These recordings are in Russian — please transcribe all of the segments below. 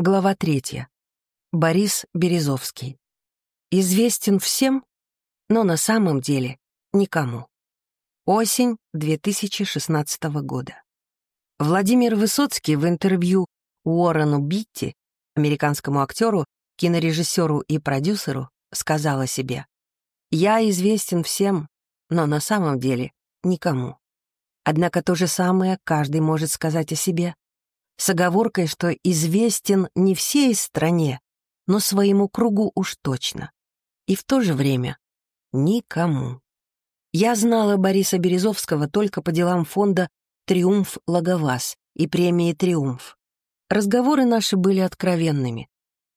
Глава третья. Борис Березовский. Известен всем, но на самом деле никому. Осень 2016 года. Владимир Высоцкий в интервью Уоррену Битти, американскому актеру, кинорежиссеру и продюсеру, сказал о себе. «Я известен всем, но на самом деле никому». Однако то же самое каждый может сказать о себе с оговоркой, что известен не всей стране, но своему кругу уж точно. И в то же время никому. Я знала Бориса Березовского только по делам фонда «Триумф Лаговаз» и премии «Триумф». Разговоры наши были откровенными.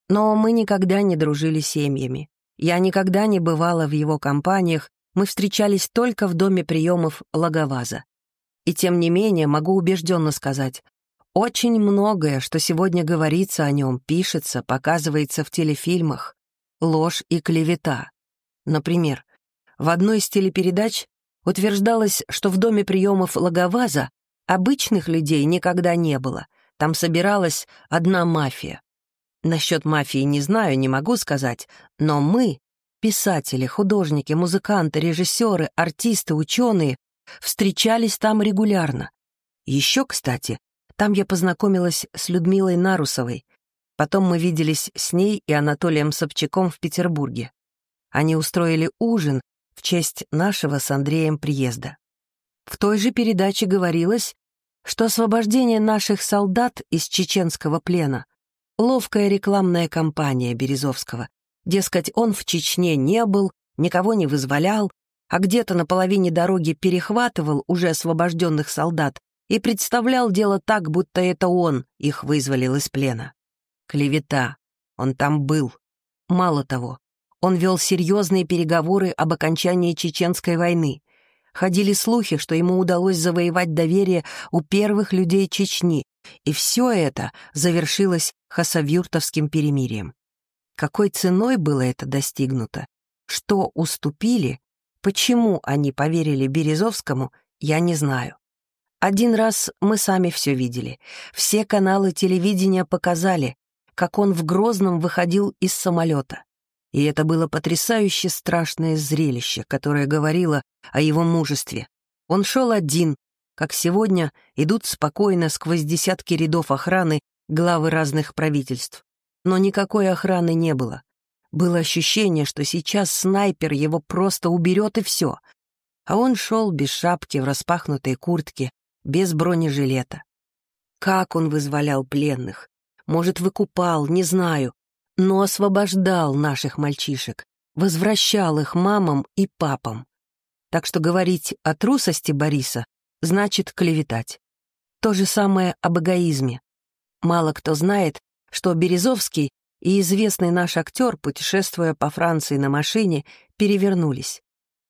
Но мы никогда не дружили семьями. Я никогда не бывала в его компаниях, мы встречались только в доме приемов Лаговаза. И тем не менее могу убежденно сказать, очень многое, что сегодня говорится о нем, пишется, показывается в телефильмах. Ложь и клевета. Например, в одной из телепередач утверждалось, что в доме приемов Логоваза обычных людей никогда не было. Там собиралась одна мафия. Насчет мафии не знаю, не могу сказать, но мы, писатели, художники, музыканты, режиссеры, артисты, ученые, встречались там регулярно. Еще, кстати, там я познакомилась с Людмилой Нарусовой. Потом мы виделись с ней и Анатолием Собчаком в Петербурге. Они устроили ужин в честь нашего с Андреем приезда. В той же передаче говорилось, что освобождение наших солдат из чеченского плена — ловкая рекламная кампания Березовского. Дескать, он в Чечне не был, никого не вызволял, а где-то на половине дороги перехватывал уже освобожденных солдат и представлял дело так, будто это он их вызволил из плена. Клевета. Он там был. Мало того, он вел серьезные переговоры об окончании Чеченской войны. Ходили слухи, что ему удалось завоевать доверие у первых людей Чечни, и все это завершилось хасавюртовским перемирием. Какой ценой было это достигнуто? Что уступили? Почему они поверили Березовскому, я не знаю. Один раз мы сами все видели. Все каналы телевидения показали, как он в Грозном выходил из самолета. И это было потрясающе страшное зрелище, которое говорило о его мужестве. Он шел один, как сегодня идут спокойно сквозь десятки рядов охраны главы разных правительств. Но никакой охраны не было. Было ощущение, что сейчас снайпер его просто уберет и все. А он шел без шапки в распахнутой куртке, без бронежилета. Как он вызволял пленных? Может, выкупал, не знаю. Но освобождал наших мальчишек, возвращал их мамам и папам. Так что говорить о трусости Бориса значит клеветать. То же самое об эгоизме. Мало кто знает, что Березовский и известный наш актер, путешествуя по Франции на машине, перевернулись.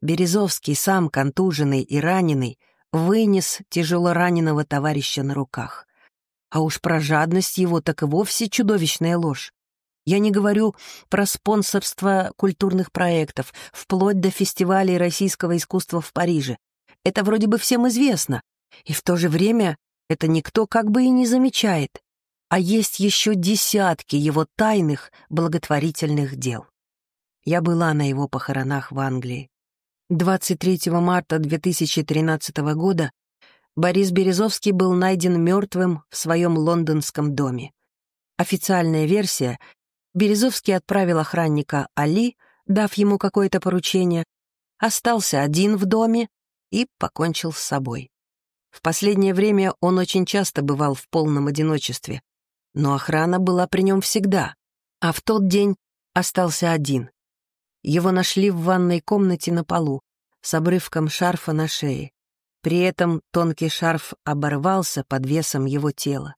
Березовский, сам контуженный и раненый, вынес тяжело раненого товарища на руках. А уж про жадность его так и вовсе чудовищная ложь. Я не говорю про спонсорство культурных проектов, вплоть до фестивалей российского искусства в Париже. Это вроде бы всем известно. И в то же время это никто как бы и не замечает. А есть еще десятки его тайных благотворительных дел. Я была на его похоронах в Англии. 23 марта 2013 года Борис Березовский был найден мертвым в своем лондонском доме. Официальная версия — Березовский отправил охранника Али, дав ему какое-то поручение, остался один в доме и покончил с собой. В последнее время он очень часто бывал в полном одиночестве, но охрана была при нем всегда, а в тот день остался один. Его нашли в ванной комнате на полу, с обрывком шарфа на шее. При этом тонкий шарф оборвался под весом его тела.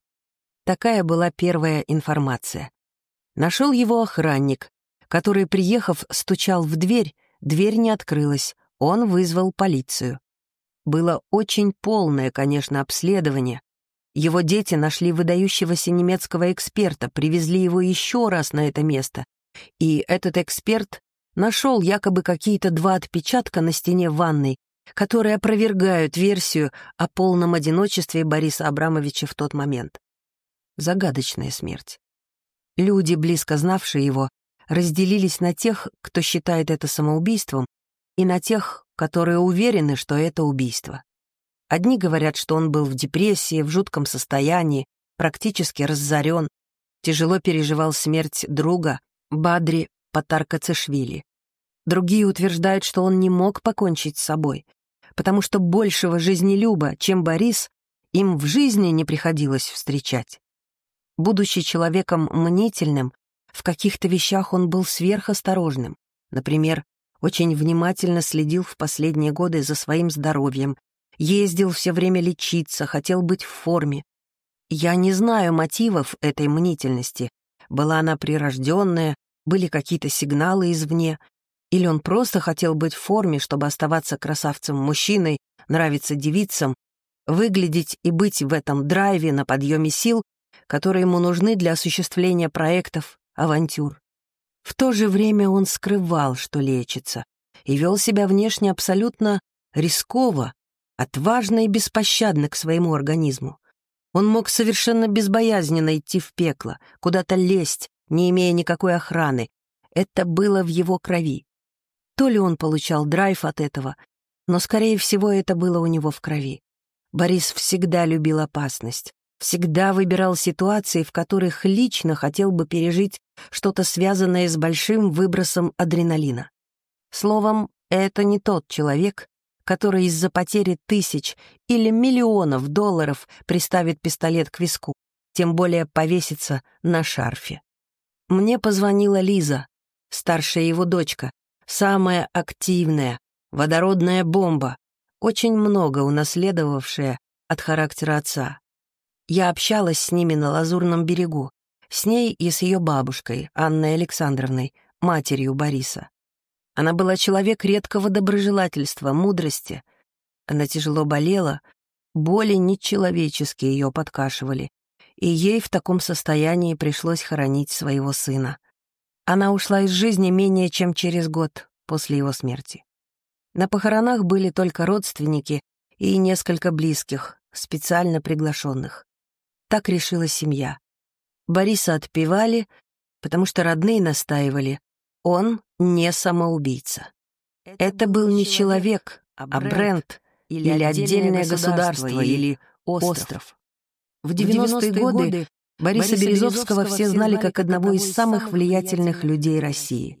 Такая была первая информация. Нашел его охранник, который, приехав, стучал в дверь, дверь не открылась, он вызвал полицию. Было очень полное, конечно, обследование. Его дети нашли выдающегося немецкого эксперта, привезли его еще раз на это место. И этот эксперт нашел якобы какие-то два отпечатка на стене ванной, которые опровергают версию о полном одиночестве Бориса Абрамовича в тот момент. Загадочная смерть. Люди, близко знавшие его, разделились на тех, кто считает это самоубийством, и на тех, которые уверены, что это убийство. Одни говорят, что он был в депрессии, в жутком состоянии, практически разорен, тяжело переживал смерть друга Бадри Патаркацешвили. Другие утверждают, что он не мог покончить с собой, потому что большего жизнелюба, чем Борис, им в жизни не приходилось встречать. Будучи человеком мнительным, в каких-то вещах он был сверхосторожным. Например, очень внимательно следил в последние годы за своим здоровьем, ездил все время лечиться, хотел быть в форме. Я не знаю мотивов этой мнительности. Была она прирожденная, были какие-то сигналы извне, или он просто хотел быть в форме, чтобы оставаться красавцем-мужчиной, нравиться девицам, выглядеть и быть в этом драйве на подъеме сил, которые ему нужны для осуществления проектов, авантюр. В то же время он скрывал, что лечится, и вел себя внешне абсолютно рисково, отважно и беспощадно к своему организму. Он мог совершенно безбоязненно идти в пекло, куда-то лезть, не имея никакой охраны. Это было в его крови. То ли он получал драйв от этого, но, скорее всего, это было у него в крови. Борис всегда любил опасность, всегда выбирал ситуации, в которых лично хотел бы пережить что-то связанное с большим выбросом адреналина. Словом, это не тот человек, который из-за потери тысяч или миллионов долларов приставит пистолет к виску, тем более повесится на шарфе. Мне позвонила Лиза, старшая его дочка, самая активная, водородная бомба, очень много унаследовавшая от характера отца. Я общалась с ними на Лазурном берегу, с ней и с ее бабушкой, Анной Александровной, матерью Бориса. Она была человек редкого доброжелательства, мудрости. Она тяжело болела, боли нечеловеческие ее подкашивали, и ей в таком состоянии пришлось хоронить своего сына. Она ушла из жизни менее чем через год после его смерти. На похоронах были только родственники и несколько близких, специально приглашенных. Так решила семья. Бориса отпевали, потому что родные настаивали. Он не самоубийца. Это был не человек, а бренд или отдельное государство или остров. В 90-е годы Бориса Березовского все знали как одного из самых влиятельных людей России.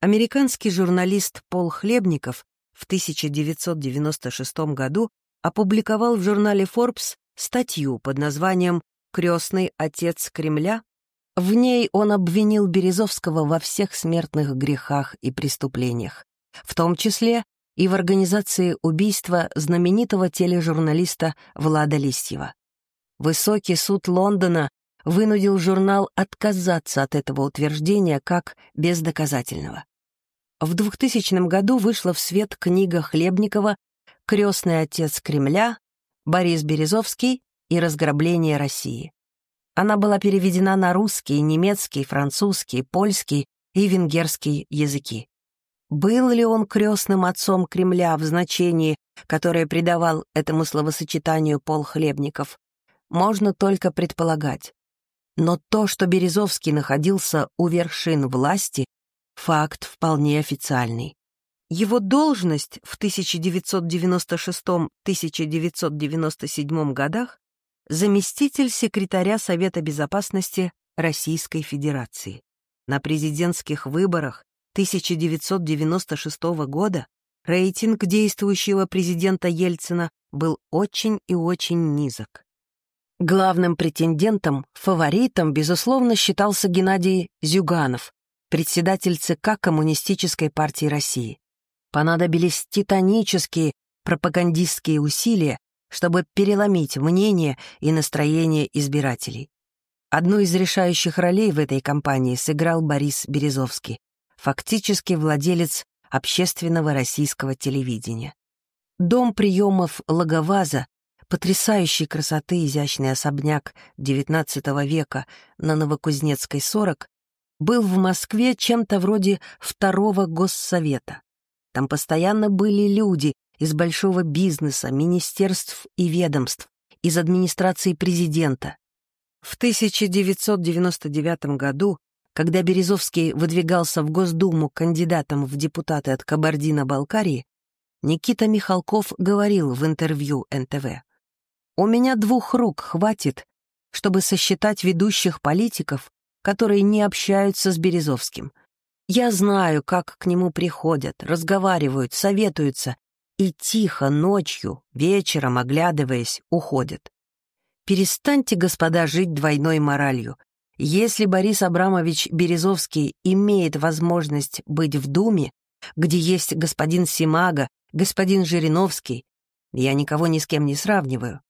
Американский журналист Пол Хлебников в 1996 году опубликовал в журнале Forbes статью под названием «Крестный отец Кремля». В ней он обвинил Березовского во всех смертных грехах и преступлениях, в том числе и в организации убийства знаменитого тележурналиста Влада Листьева. Высокий суд Лондона вынудил журнал отказаться от этого утверждения как бездоказательного. В 2000 году вышла в свет книга Хлебникова «Крестный отец Кремля», Борис Березовский и «Разграбление России». Она была переведена на русский, немецкий, французский, польский и венгерский языки. Был ли он крестным отцом Кремля в значении, которое придавал этому словосочетанию Пол Хлебников, можно только предполагать. Но то, что Березовский находился у вершин власти, факт вполне официальный. Его должность в 1996-1997 годах заместитель секретаря Совета Безопасности Российской Федерации. На президентских выборах 1996 года рейтинг действующего президента Ельцина был очень и очень низок. Главным претендентом, фаворитом, безусловно, считался Геннадий Зюганов, председатель ЦК Коммунистической партии России. Понадобились титанические пропагандистские усилия, чтобы переломить мнение и настроение избирателей. Одну из решающих ролей в этой кампании сыграл Борис Березовский, фактически владелец общественного российского телевидения. Дом приемов Логоваза Потрясающей красоты изящный особняк XIX века на Новокузнецкой 40 был в Москве чем-то вроде второго госсовета. Там постоянно были люди из большого бизнеса, министерств и ведомств, из администрации президента. В 1999 году, когда Березовский выдвигался в Госдуму кандидатом в депутаты от Кабардино-Балкарии, Никита Михалков говорил в интервью НТВ, «У меня двух рук хватит, чтобы сосчитать ведущих политиков, которые не общаются с Березовским. Я знаю, как к нему приходят, разговаривают, советуются и тихо ночью, вечером, оглядываясь, уходят. Перестаньте, господа, жить двойной моралью. Если Борис Абрамович Березовский имеет возможность быть в Думе, где есть господин Симага, господин Жириновский, я никого ни с кем не сравниваю,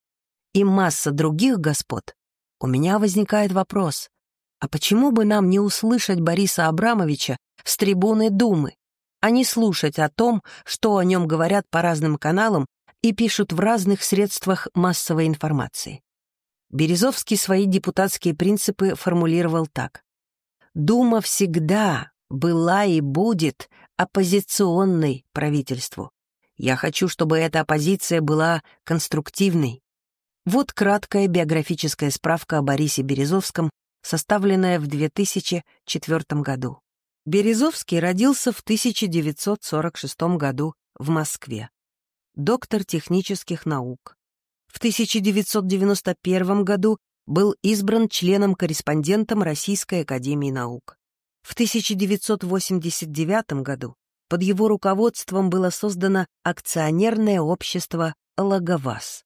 и масса других господ, у меня возникает вопрос, а почему бы нам не услышать Бориса Абрамовича с трибуны Думы, а не слушать о том, что о нем говорят по разным каналам и пишут в разных средствах массовой информации? Березовский свои депутатские принципы формулировал так. «Дума всегда была и будет оппозиционной правительству. Я хочу, чтобы эта оппозиция была конструктивной». Вот краткая биографическая справка о Борисе Березовском, составленная в 2004 году. Березовский родился в 1946 году в Москве. Доктор технических наук, в 1991 году был избран членом-корреспондентом Российской академии наук. В 1989 году под его руководством было создано акционерное общество «Логоваз».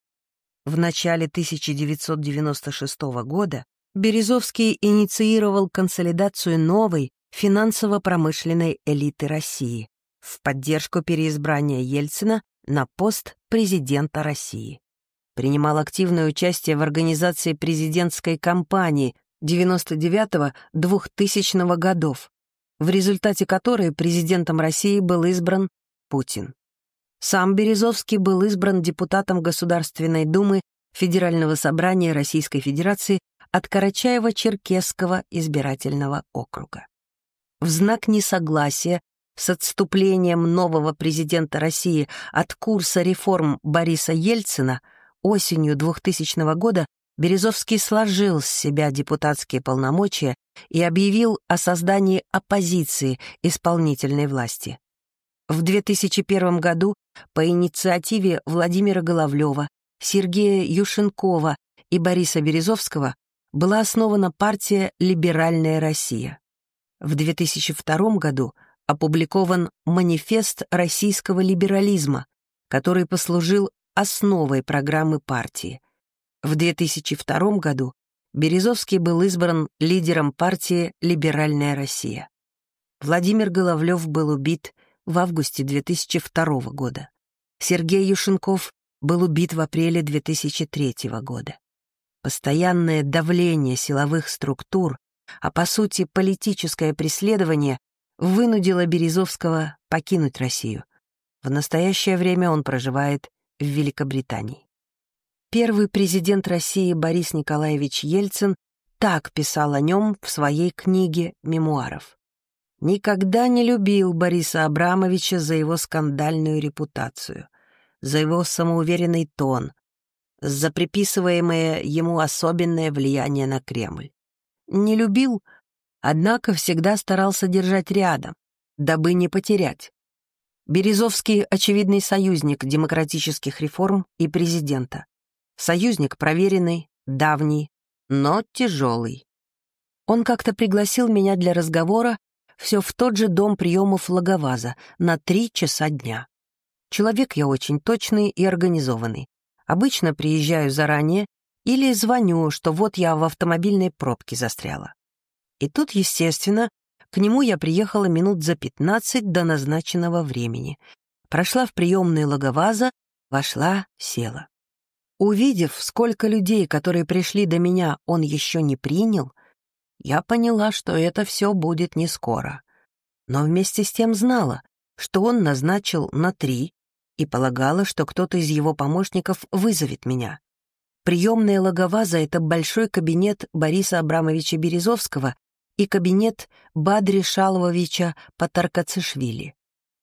В начале 1996 года Березовский инициировал консолидацию новой финансово-промышленной элиты России в поддержку переизбрания Ельцина на пост президента России принимал активное участие в организации президентской кампании 99-2000 годов, в результате которой президентом России был избран Путин. Сам Березовский был избран депутатом Государственной Думы Федерального собрания Российской Федерации от Карачаева-Черкесского избирательного округа. В знак несогласия с отступлением нового президента России от курса реформ Бориса Ельцина – осенью 2000 года Березовский сложил с себя депутатские полномочия и объявил о создании оппозиции исполнительной власти. В 2001 году по инициативе Владимира Головлева, Сергея Юшенкова и Бориса Березовского была основана партия «Либеральная Россия». В 2002 году опубликован «Манифест российского либерализма», который послужил основой программы партии. В 2002 году Березовский был избран лидером партии «Либеральная Россия». Владимир Головлев был убит в августе 2002 года. Сергей Юшенков был убит в апреле 2003 года. Постоянное давление силовых структур, а по сути политическое преследование, вынудило Березовского покинуть Россию. В настоящее время он проживает в Великобритании. Первый президент России Борис Николаевич Ельцин так писал о нем в своей книге мемуаров. Никогда не любил Бориса Абрамовича за его скандальную репутацию, за его самоуверенный тон, за приписываемое ему особенное влияние на Кремль. Не любил, однако всегда старался держать рядом, дабы не потерять. Березовский — очевидный союзник демократических реформ и президента. Союзник проверенный, давний, но тяжелый. Он как-то пригласил меня для разговора все в тот же дом приемов Логоваза на три часа дня. Человек я очень точный и организованный. Обычно приезжаю заранее или звоню, что вот я в автомобильной пробке застряла. И тут, естественно, к нему я приехала минут за пятнадцать до назначенного времени. Прошла в приемную логоваза, вошла, села. Увидев, сколько людей, которые пришли до меня, он еще не принял, я поняла, что это все будет не скоро. Но вместе с тем знала, что он назначил на три и полагала, что кто-то из его помощников вызовет меня. Приемная логоваза — это большой кабинет Бориса Абрамовича Березовского, и кабинет Бадри Шаловича Патаркацишвили.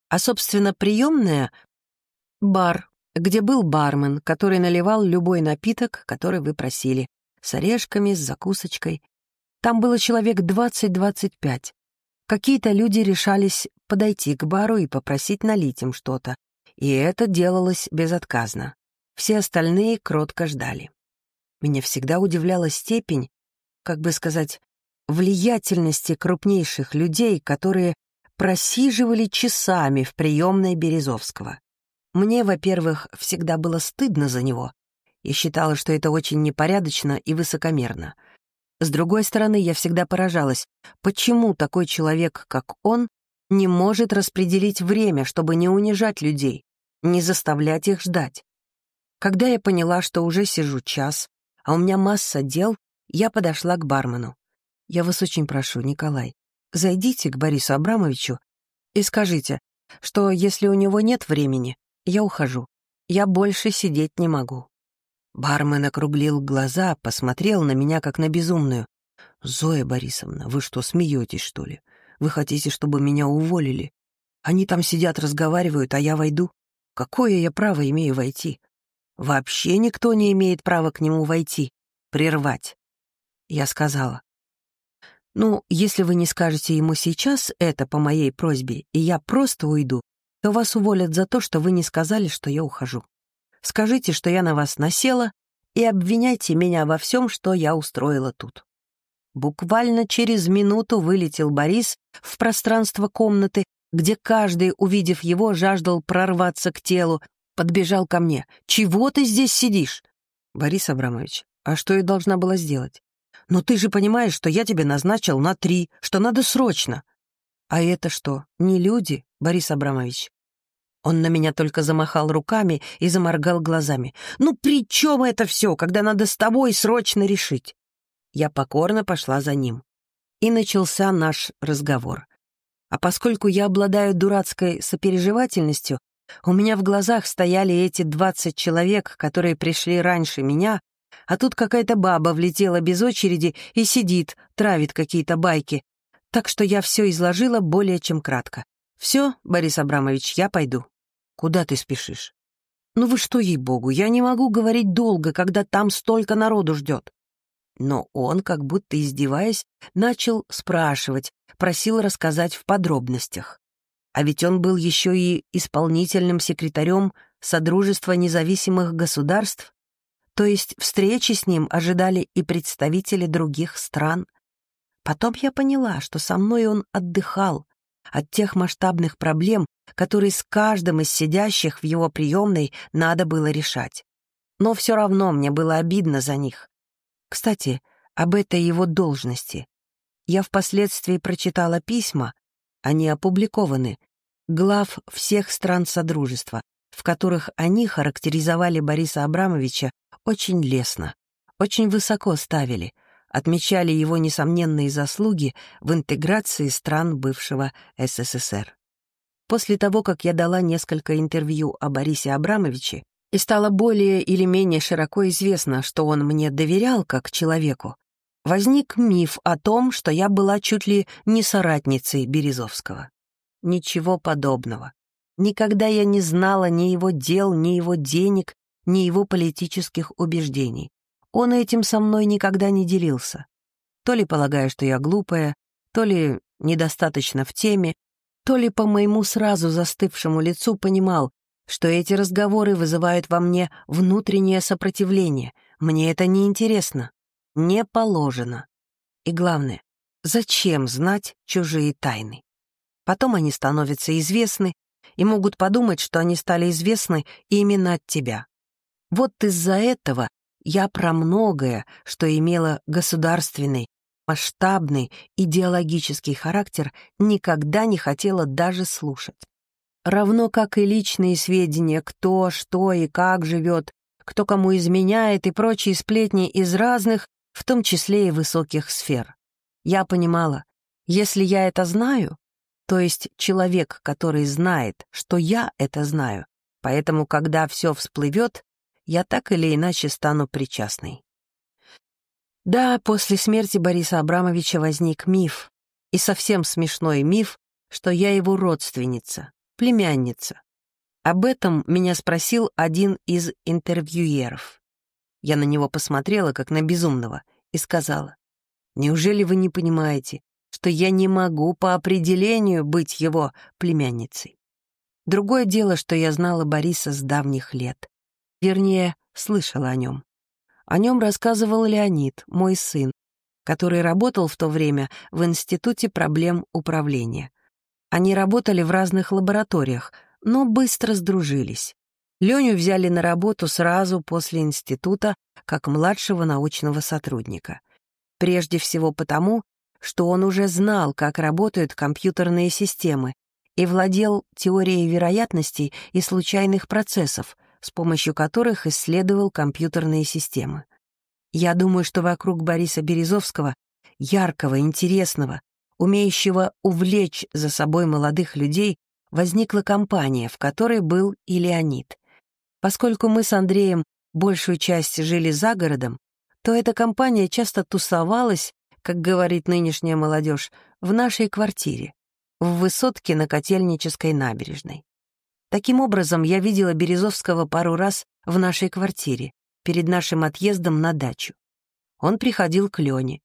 А, собственно, приемная — бар, где был бармен, который наливал любой напиток, который вы просили. с орешками, с закусочкой. Там было человек 20-25. Какие-то люди решались подойти к бару и попросить налить им что-то, и это делалось безотказно. Все остальные кротко ждали. Меня всегда удивляла степень, как бы сказать, влиятельности крупнейших людей, которые просиживали часами в приемной Березовского. Мне, во-первых, всегда было стыдно за него и считала, что это очень непорядочно и высокомерно. С другой стороны, я всегда поражалась, почему такой человек, как он, не может распределить время, чтобы не унижать людей, не заставлять их ждать. Когда я поняла, что уже сижу час, а у меня масса дел, я подошла к бармену. «Я вас очень прошу, Николай, зайдите к Борису Абрамовичу и скажите, что если у него нет времени, я ухожу. Я больше сидеть не могу». Бармен округлил глаза, посмотрел на меня, как на безумную. «Зоя Борисовна, вы что, смеетесь, что ли? Вы хотите, чтобы меня уволили? Они там сидят, разговаривают, а я войду? Какое я право имею войти? Вообще никто не имеет права к нему войти, прервать. Я сказала. Ну, если вы не скажете ему сейчас это по моей просьбе, и я просто уйду, то вас уволят за то, что вы не сказали, что я ухожу. Скажите, что я на вас насела, и обвиняйте меня во всем, что я устроила тут. Буквально через минуту вылетел Борис в пространство комнаты, где каждый, увидев его, жаждал прорваться к телу, подбежал ко мне. «Чего ты здесь сидишь?» «Борис Абрамович, а что я должна была сделать?» «Но ты же понимаешь, что я тебе назначил на три, что надо срочно». «А это что, не люди, Борис Абрамович?» Он на меня только замахал руками и заморгал глазами. «Ну при чем это все, когда надо с тобой срочно решить?» Я покорно пошла за ним. И начался наш разговор. А поскольку я обладаю дурацкой сопереживательностью, у меня в глазах стояли эти двадцать человек, которые пришли раньше меня, а тут какая-то баба влетела без очереди и сидит, травит какие-то байки. Так что я все изложила более чем кратко. «Все, Борис Абрамович, я пойду». «Куда ты спешишь?» «Ну вы что, ей-богу, я не могу говорить долго, когда там столько народу ждет». Но он, как будто издеваясь, начал спрашивать, просил рассказать в подробностях. А ведь он был еще и исполнительным секретарем Содружества независимых государств, то есть встречи с ним ожидали и представители других стран. Потом я поняла, что со мной он отдыхал от тех масштабных проблем, которые с каждым из сидящих в его приемной надо было решать. Но все равно мне было обидно за них. Кстати, об этой его должности. Я впоследствии прочитала письма, они опубликованы, глав всех стран Содружества, в которых они характеризовали Бориса Абрамовича очень лестно, очень высоко ставили, отмечали его несомненные заслуги в интеграции стран бывшего СССР. После того, как я дала несколько интервью о Борисе Абрамовиче, и стало более или менее широко известно, что он мне доверял как человеку, возник миф о том, что я была чуть ли не соратницей Березовского. Ничего подобного. Никогда я не знала ни его дел, ни его денег, ни его политических убеждений. Он этим со мной никогда не делился. То ли полагая, что я глупая, то ли недостаточно в теме, то ли по моему сразу застывшему лицу понимал, что эти разговоры вызывают во мне внутреннее сопротивление. Мне это не интересно, не положено. И главное, зачем знать чужие тайны? Потом они становятся известны и могут подумать, что они стали известны именно от тебя. Вот из-за этого я про многое, что имело государственный, масштабный, идеологический характер, никогда не хотела даже слушать. Равно как и личные сведения, кто, что и как живет, кто кому изменяет и прочие сплетни из разных, в том числе и высоких сфер. Я понимала, если я это знаю, то есть человек, который знает, что я это знаю. Поэтому, когда все всплывет, я так или иначе стану причастной. Да, после смерти Бориса Абрамовича возник миф, и совсем смешной миф, что я его родственница, племянница. Об этом меня спросил один из интервьюеров. Я на него посмотрела, как на безумного, и сказала, «Неужели вы не понимаете, что я не могу по определению быть его племянницей?» Другое дело, что я знала Бориса с давних лет. Вернее, слышала о нем. О нем рассказывал Леонид, мой сын, который работал в то время в Институте проблем управления. Они работали в разных лабораториях, но быстро сдружились. Леню взяли на работу сразу после института как младшего научного сотрудника. Прежде всего потому, что он уже знал, как работают компьютерные системы, и владел теорией вероятностей и случайных процессов, с помощью которых исследовал компьютерные системы. Я думаю, что вокруг Бориса Березовского, яркого, интересного, умеющего увлечь за собой молодых людей, возникла компания, в которой был и Леонид. Поскольку мы с Андреем большую часть жили за городом, то эта компания часто тусовалась, как говорит нынешняя молодежь, в нашей квартире, в высотке на Котельнической набережной. Таким образом, я видела Березовского пару раз в нашей квартире, перед нашим отъездом на дачу. Он приходил к Лене.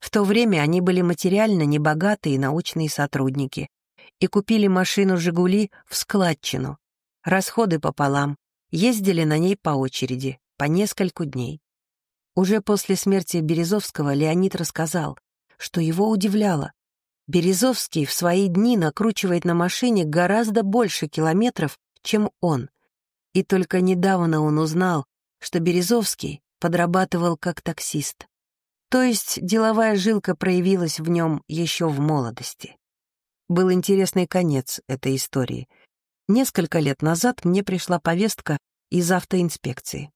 В то время они были материально небогатые научные сотрудники и купили машину «Жигули» в складчину. Расходы пополам. Ездили на ней по очереди, по нескольку дней. Уже после смерти Березовского Леонид рассказал, что его удивляло. Березовский в свои дни накручивает на машине гораздо больше километров, чем он. И только недавно он узнал, что Березовский подрабатывал как таксист. То есть деловая жилка проявилась в нем еще в молодости. Был интересный конец этой истории. Несколько лет назад мне пришла повестка из автоинспекции.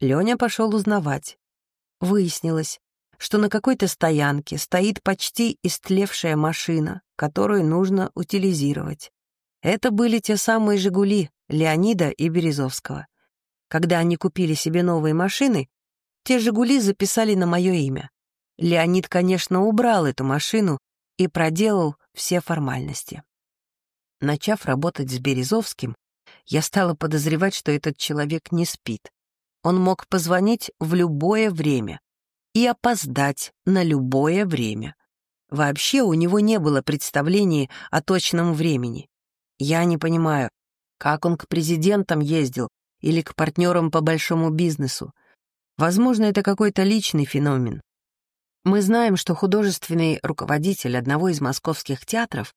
Леня пошел узнавать. Выяснилось, что на какой-то стоянке стоит почти истлевшая машина, которую нужно утилизировать. Это были те самые «Жигули» Леонида и Березовского. Когда они купили себе новые машины, те «Жигули» записали на мое имя. Леонид, конечно, убрал эту машину и проделал все формальности. Начав работать с Березовским, я стала подозревать, что этот человек не спит. Он мог позвонить в любое время и опоздать на любое время. Вообще у него не было представлений о точном времени. Я не понимаю, как он к президентам ездил, или к партнерам по большому бизнесу. Возможно, это какой-то личный феномен. Мы знаем, что художественный руководитель одного из московских театров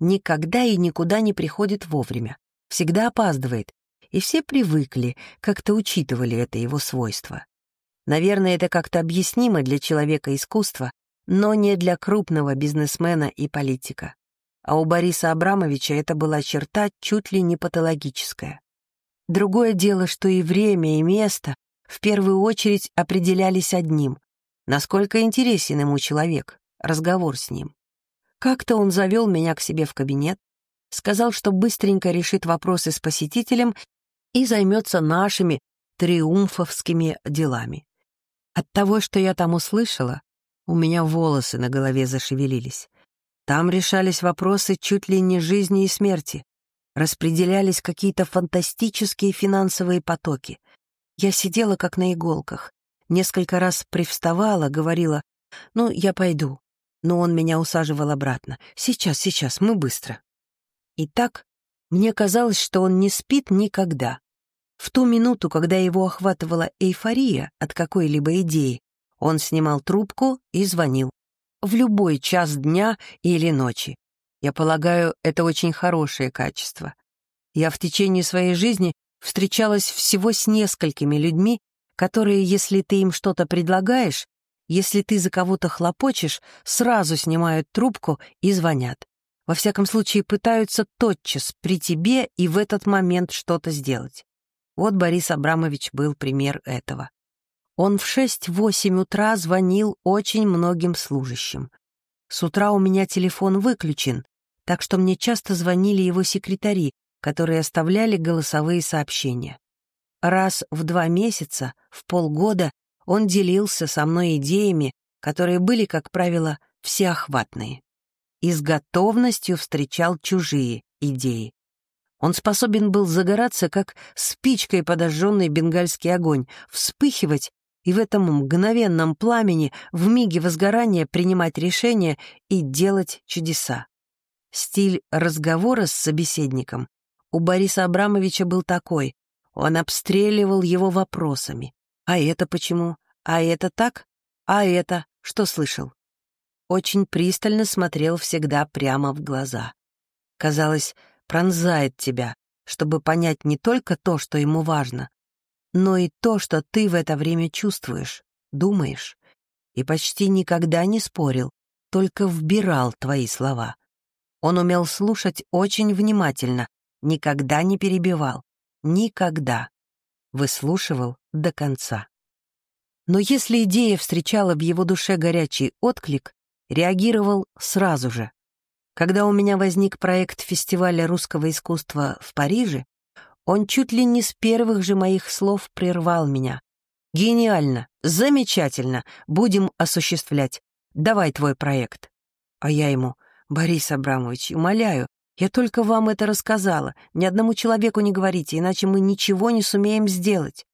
никогда и никуда не приходит вовремя, всегда опаздывает, и все привыкли, как-то учитывали это его свойство. Наверное, это как-то объяснимо для человека искусства, но не для крупного бизнесмена и политика. А у Бориса Абрамовича это была черта чуть ли не патологическая. Другое дело, что и время, и место в первую очередь определялись одним — насколько интересен ему человек, разговор с ним. Как-то он завел меня к себе в кабинет, сказал, что быстренько решит вопросы с посетителем и займется нашими триумфовскими делами. От того, что я там услышала, у меня волосы на голове зашевелились. Там решались вопросы чуть ли не жизни и смерти распределялись какие-то фантастические финансовые потоки. Я сидела как на иголках, несколько раз привставала, говорила «Ну, я пойду». Но он меня усаживал обратно. «Сейчас, сейчас, мы быстро». И так мне казалось, что он не спит никогда. В ту минуту, когда его охватывала эйфория от какой-либо идеи, он снимал трубку и звонил. В любой час дня или ночи. Я полагаю, это очень хорошее качество. Я в течение своей жизни встречалась всего с несколькими людьми, которые, если ты им что-то предлагаешь, если ты за кого-то хлопочешь, сразу снимают трубку и звонят. Во всяком случае, пытаются тотчас при тебе и в этот момент что-то сделать. Вот Борис Абрамович был пример этого. Он в 6-8 утра звонил очень многим служащим. С утра у меня телефон выключен, так что мне часто звонили его секретари, которые оставляли голосовые сообщения. Раз в два месяца, в полгода, он делился со мной идеями, которые были, как правило, всеохватные. И с готовностью встречал чужие идеи. Он способен был загораться, как спичкой подожженный бенгальский огонь, вспыхивать и в этом мгновенном пламени в миге возгорания принимать решения и делать чудеса. Стиль разговора с собеседником у Бориса Абрамовича был такой. Он обстреливал его вопросами. «А это почему? А это так? А это? Что слышал?» Очень пристально смотрел всегда прямо в глаза. Казалось, пронзает тебя, чтобы понять не только то, что ему важно, но и то, что ты в это время чувствуешь, думаешь. И почти никогда не спорил, только вбирал твои слова. Он умел слушать очень внимательно, никогда не перебивал, никогда. Выслушивал до конца. Но если идея встречала в его душе горячий отклик, реагировал сразу же. Когда у меня возник проект фестиваля русского искусства в Париже, он чуть ли не с первых же моих слов прервал меня. «Гениально! Замечательно! Будем осуществлять. Давай твой проект». А я ему, «Борис Абрамович, умоляю, я только вам это рассказала. Ни одному человеку не говорите, иначе мы ничего не сумеем сделать.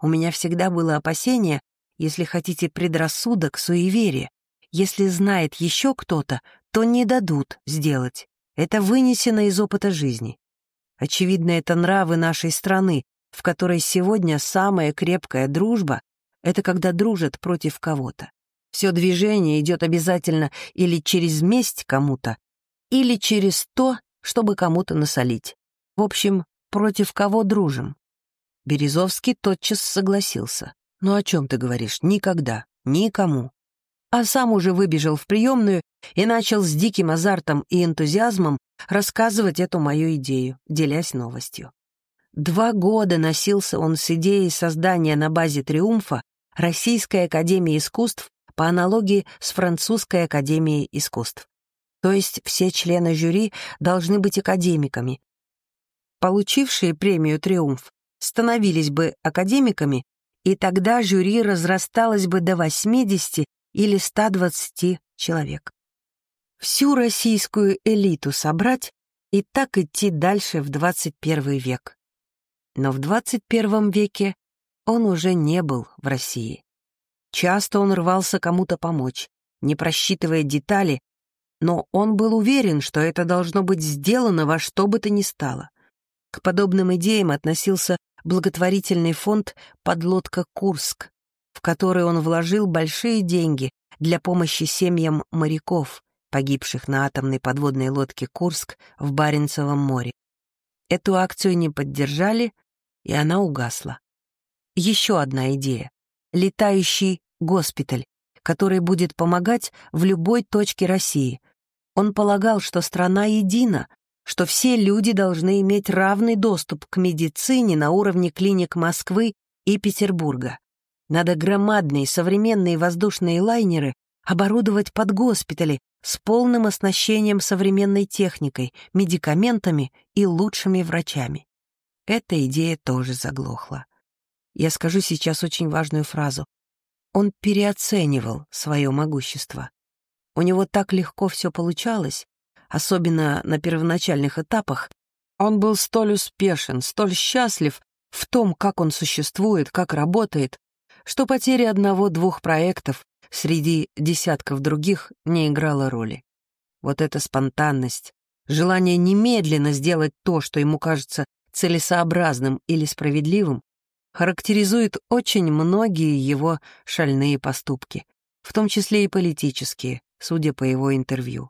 У меня всегда было опасение, если хотите, предрассудок, суеверие. Если знает еще кто-то, то не дадут сделать. Это вынесено из опыта жизни. Очевидно, это нравы нашей страны, в которой сегодня самая крепкая дружба — это когда дружат против кого-то. Все движение идет обязательно или через месть кому-то, или через то, чтобы кому-то насолить. В общем, против кого дружим? Березовский тотчас согласился. «Ну о чем ты говоришь? Никогда. Никому». А сам уже выбежал в приемную и начал с диким азартом и энтузиазмом рассказывать эту мою идею, делясь новостью. Два года носился он с идеей создания на базе «Триумфа» Российской Академии Искусств по аналогии с Французской Академией Искусств. То есть все члены жюри должны быть академиками. Получившие премию «Триумф» становились бы академиками, и тогда жюри разрасталось бы до 80 или 120 человек всю российскую элиту собрать и так идти дальше в 21 век. Но в 21 веке он уже не был в России. Часто он рвался кому-то помочь, не просчитывая детали, но он был уверен, что это должно быть сделано во что бы то ни стало. К подобным идеям относился благотворительный фонд «Подлодка Курск», в который он вложил большие деньги для помощи семьям моряков, погибших на атомной подводной лодке «Курск» в Баренцевом море. Эту акцию не поддержали, и она угасла. Еще одна идея — летающий госпиталь, который будет помогать в любой точке России. Он полагал, что страна едина, что все люди должны иметь равный доступ к медицине на уровне клиник Москвы и Петербурга. Надо громадные современные воздушные лайнеры оборудовать под госпитали, с полным оснащением современной техникой, медикаментами и лучшими врачами. Эта идея тоже заглохла. Я скажу сейчас очень важную фразу. Он переоценивал свое могущество. У него так легко все получалось, особенно на первоначальных этапах. Он был столь успешен, столь счастлив в том, как он существует, как работает, что потеря одного-двух проектов среди десятков других не играла роли. Вот эта спонтанность, желание немедленно сделать то, что ему кажется целесообразным или справедливым, характеризует очень многие его шальные поступки, в том числе и политические, судя по его интервью.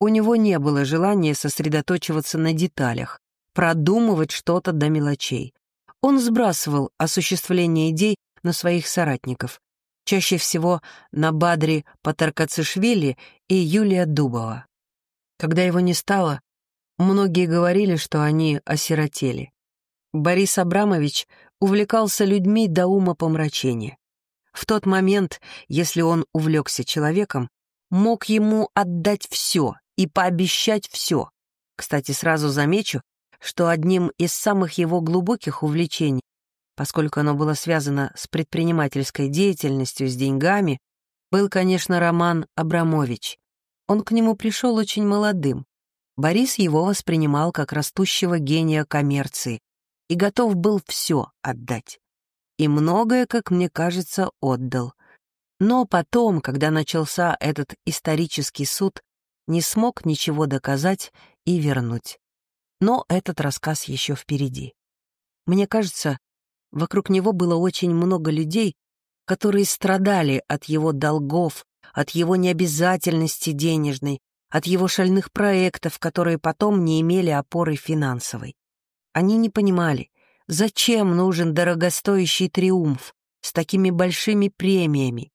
У него не было желания сосредоточиваться на деталях, продумывать что-то до мелочей. Он сбрасывал осуществление идей на своих соратников, чаще всего на Бадри Патаркацишвили и Юлия Дубова. Когда его не стало, многие говорили, что они осиротели. Борис Абрамович увлекался людьми до ума помрачения. В тот момент, если он увлекся человеком, мог ему отдать все и пообещать все. Кстати, сразу замечу, что одним из самых его глубоких увлечений поскольку оно было связано с предпринимательской деятельностью, с деньгами, был, конечно, Роман Абрамович. Он к нему пришел очень молодым. Борис его воспринимал как растущего гения коммерции и готов был все отдать. И многое, как мне кажется, отдал. Но потом, когда начался этот исторический суд, не смог ничего доказать и вернуть. Но этот рассказ еще впереди. Мне кажется, вокруг него было очень много людей, которые страдали от его долгов, от его необязательности денежной, от его шальных проектов, которые потом не имели опоры финансовой. Они не понимали, зачем нужен дорогостоящий триумф с такими большими премиями.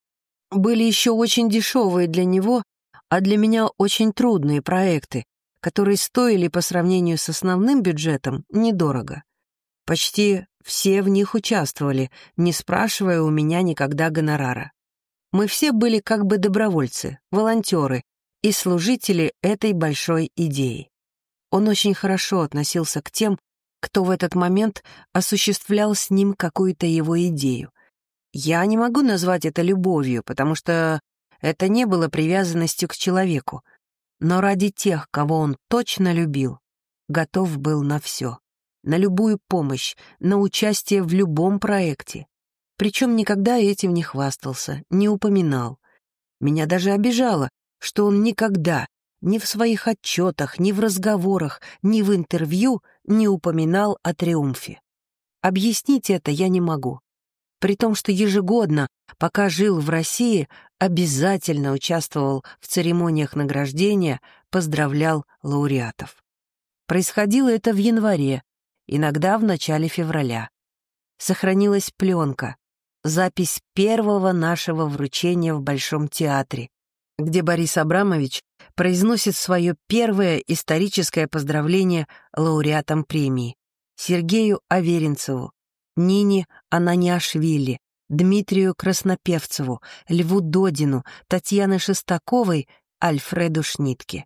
Были еще очень дешевые для него, а для меня очень трудные проекты, которые стоили по сравнению с основным бюджетом недорого. Почти все в них участвовали, не спрашивая у меня никогда гонорара. Мы все были как бы добровольцы, волонтеры и служители этой большой идеи. Он очень хорошо относился к тем, кто в этот момент осуществлял с ним какую-то его идею. Я не могу назвать это любовью, потому что это не было привязанностью к человеку, но ради тех, кого он точно любил, готов был на все, на любую помощь, на участие в любом проекте. Причем никогда этим не хвастался, не упоминал. Меня даже обижало, что он никогда, ни в своих отчетах, ни в разговорах, ни в интервью не упоминал о триумфе. Объяснить это я не могу. При том, что ежегодно, пока жил в России, обязательно участвовал в церемониях награждения, поздравлял лауреатов. Происходило это в январе, иногда в начале февраля. Сохранилась пленка, запись первого нашего вручения в Большом театре, где Борис Абрамович произносит свое первое историческое поздравление лауреатам премии Сергею Аверинцеву, Нине Ананиашвили, Дмитрию Краснопевцеву, Льву Додину, Татьяне Шестаковой, Альфреду Шнитке.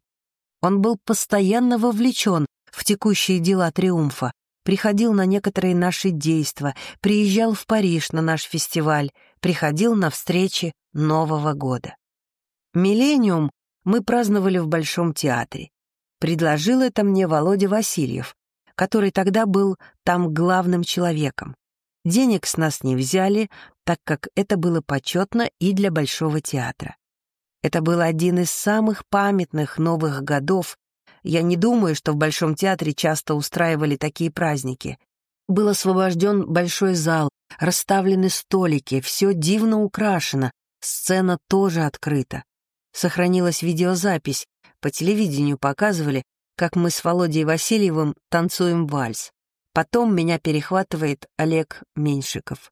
Он был постоянно вовлечен в текущие дела «Триумфа», приходил на некоторые наши действия, приезжал в Париж на наш фестиваль, приходил на встречи Нового года. «Миллениум» мы праздновали в Большом театре. Предложил это мне Володя Васильев, который тогда был там главным человеком. Денег с нас не взяли, так как это было почетно и для Большого театра. Это был один из самых памятных новых годов. Я не думаю, что в Большом театре часто устраивали такие праздники. Был освобожден большой зал, расставлены столики, все дивно украшено, сцена тоже открыта. Сохранилась видеозапись, по телевидению показывали, как мы с Володей Васильевым танцуем вальс. Потом меня перехватывает Олег Меньшиков.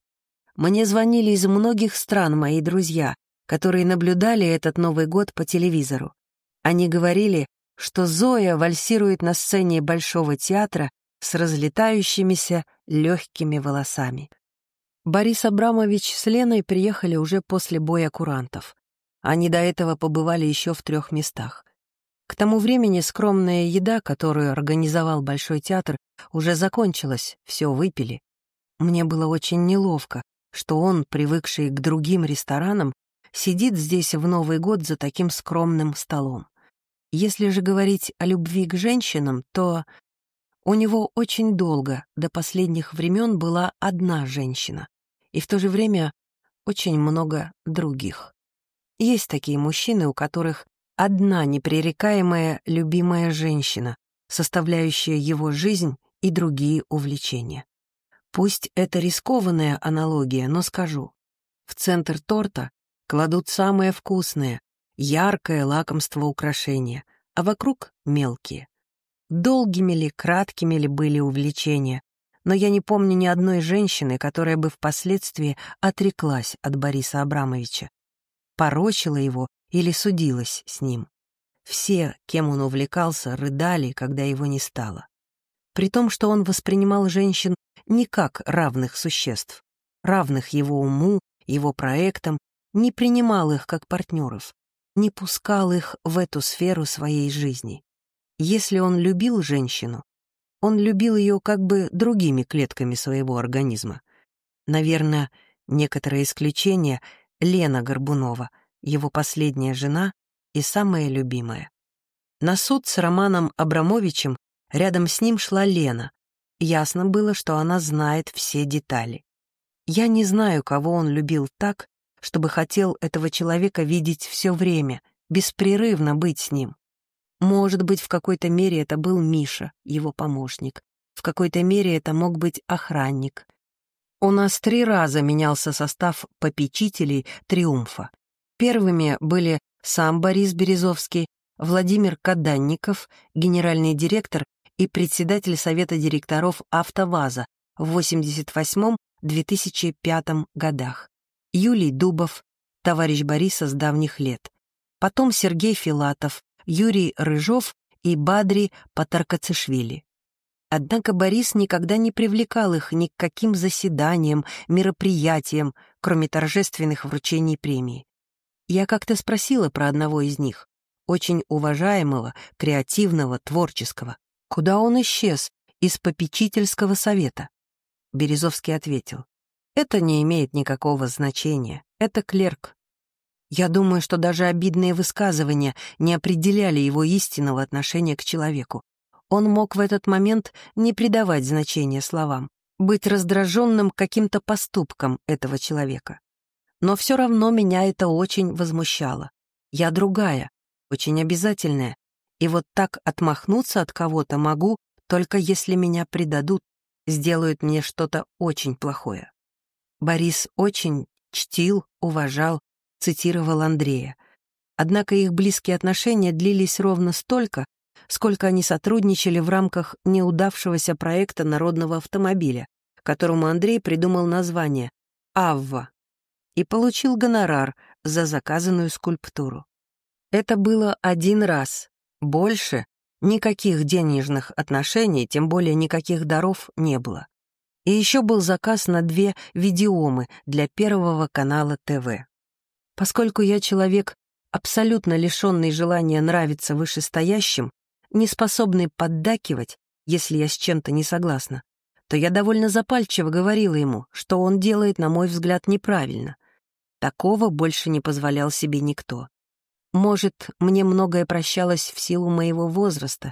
Мне звонили из многих стран мои друзья, которые наблюдали этот Новый год по телевизору. Они говорили, что Зоя вальсирует на сцене Большого театра с разлетающимися легкими волосами. Борис Абрамович с Леной приехали уже после боя курантов. Они до этого побывали еще в трех местах. К тому времени скромная еда, которую организовал Большой театр, уже закончилась, все выпили. Мне было очень неловко, что он, привыкший к другим ресторанам, сидит здесь в Новый год за таким скромным столом. Если же говорить о любви к женщинам, то у него очень долго, до последних времен, была одна женщина, и в то же время очень много других. Есть такие мужчины, у которых одна непререкаемая любимая женщина, составляющая его жизнь и другие увлечения. Пусть это рискованная аналогия, но скажу. В центр торта кладут самое вкусное, яркое лакомство украшения, а вокруг — мелкие. Долгими ли, краткими ли были увлечения, но я не помню ни одной женщины, которая бы впоследствии отреклась от Бориса Абрамовича, порочила его или судилась с ним. Все, кем он увлекался, рыдали, когда его не стало. При том, что он воспринимал женщин не как равных существ, равных его уму, его проектам, не принимал их как партнеров, не пускал их в эту сферу своей жизни. Если он любил женщину, он любил ее как бы другими клетками своего организма. Наверное, некоторое исключение — Лена Горбунова, его последняя жена и самая любимая. На суд с Романом Абрамовичем рядом с ним шла Лена. Ясно было, что она знает все детали. Я не знаю, кого он любил так, чтобы хотел этого человека видеть все время, беспрерывно быть с ним. Может быть, в какой-то мере это был Миша, его помощник. В какой-то мере это мог быть охранник. У нас три раза менялся состав попечителей «Триумфа». Первыми были сам Борис Березовский, Владимир Каданников, генеральный директор и председатель Совета директоров «АвтоВАЗа» в 88-2005 годах, Юлий Дубов, товарищ Бориса с давних лет, потом Сергей Филатов, Юрий Рыжов и Бадри Патаркацишвили. Однако Борис никогда не привлекал их ни к каким заседаниям, мероприятиям, кроме торжественных вручений премии. Я как-то спросила про одного из них, очень уважаемого, креативного, творческого. Куда он исчез из попечительского совета? Березовский ответил, это не имеет никакого значения, это клерк. Я думаю, что даже обидные высказывания не определяли его истинного отношения к человеку. Он мог в этот момент не придавать значения словам, быть раздраженным каким-то поступком этого человека. Но все равно меня это очень возмущало. Я другая, очень обязательная, и вот так отмахнуться от кого-то могу, только если меня предадут, сделают мне что-то очень плохое. Борис очень чтил, уважал, цитировал Андрея. Однако их близкие отношения длились ровно столько, сколько они сотрудничали в рамках неудавшегося проекта народного автомобиля, которому Андрей придумал название «Авва» и получил гонорар за заказанную скульптуру. Это было один раз. Больше никаких денежных отношений, тем более никаких даров не было. И еще был заказ на две видеомы для Первого канала ТВ. Поскольку я человек, абсолютно лишенный желания нравиться вышестоящим, не способный поддакивать, если я с чем-то не согласна, то я довольно запальчиво говорила ему, что он делает, на мой взгляд, неправильно. Такого больше не позволял себе никто. Может, мне многое прощалось в силу моего возраста,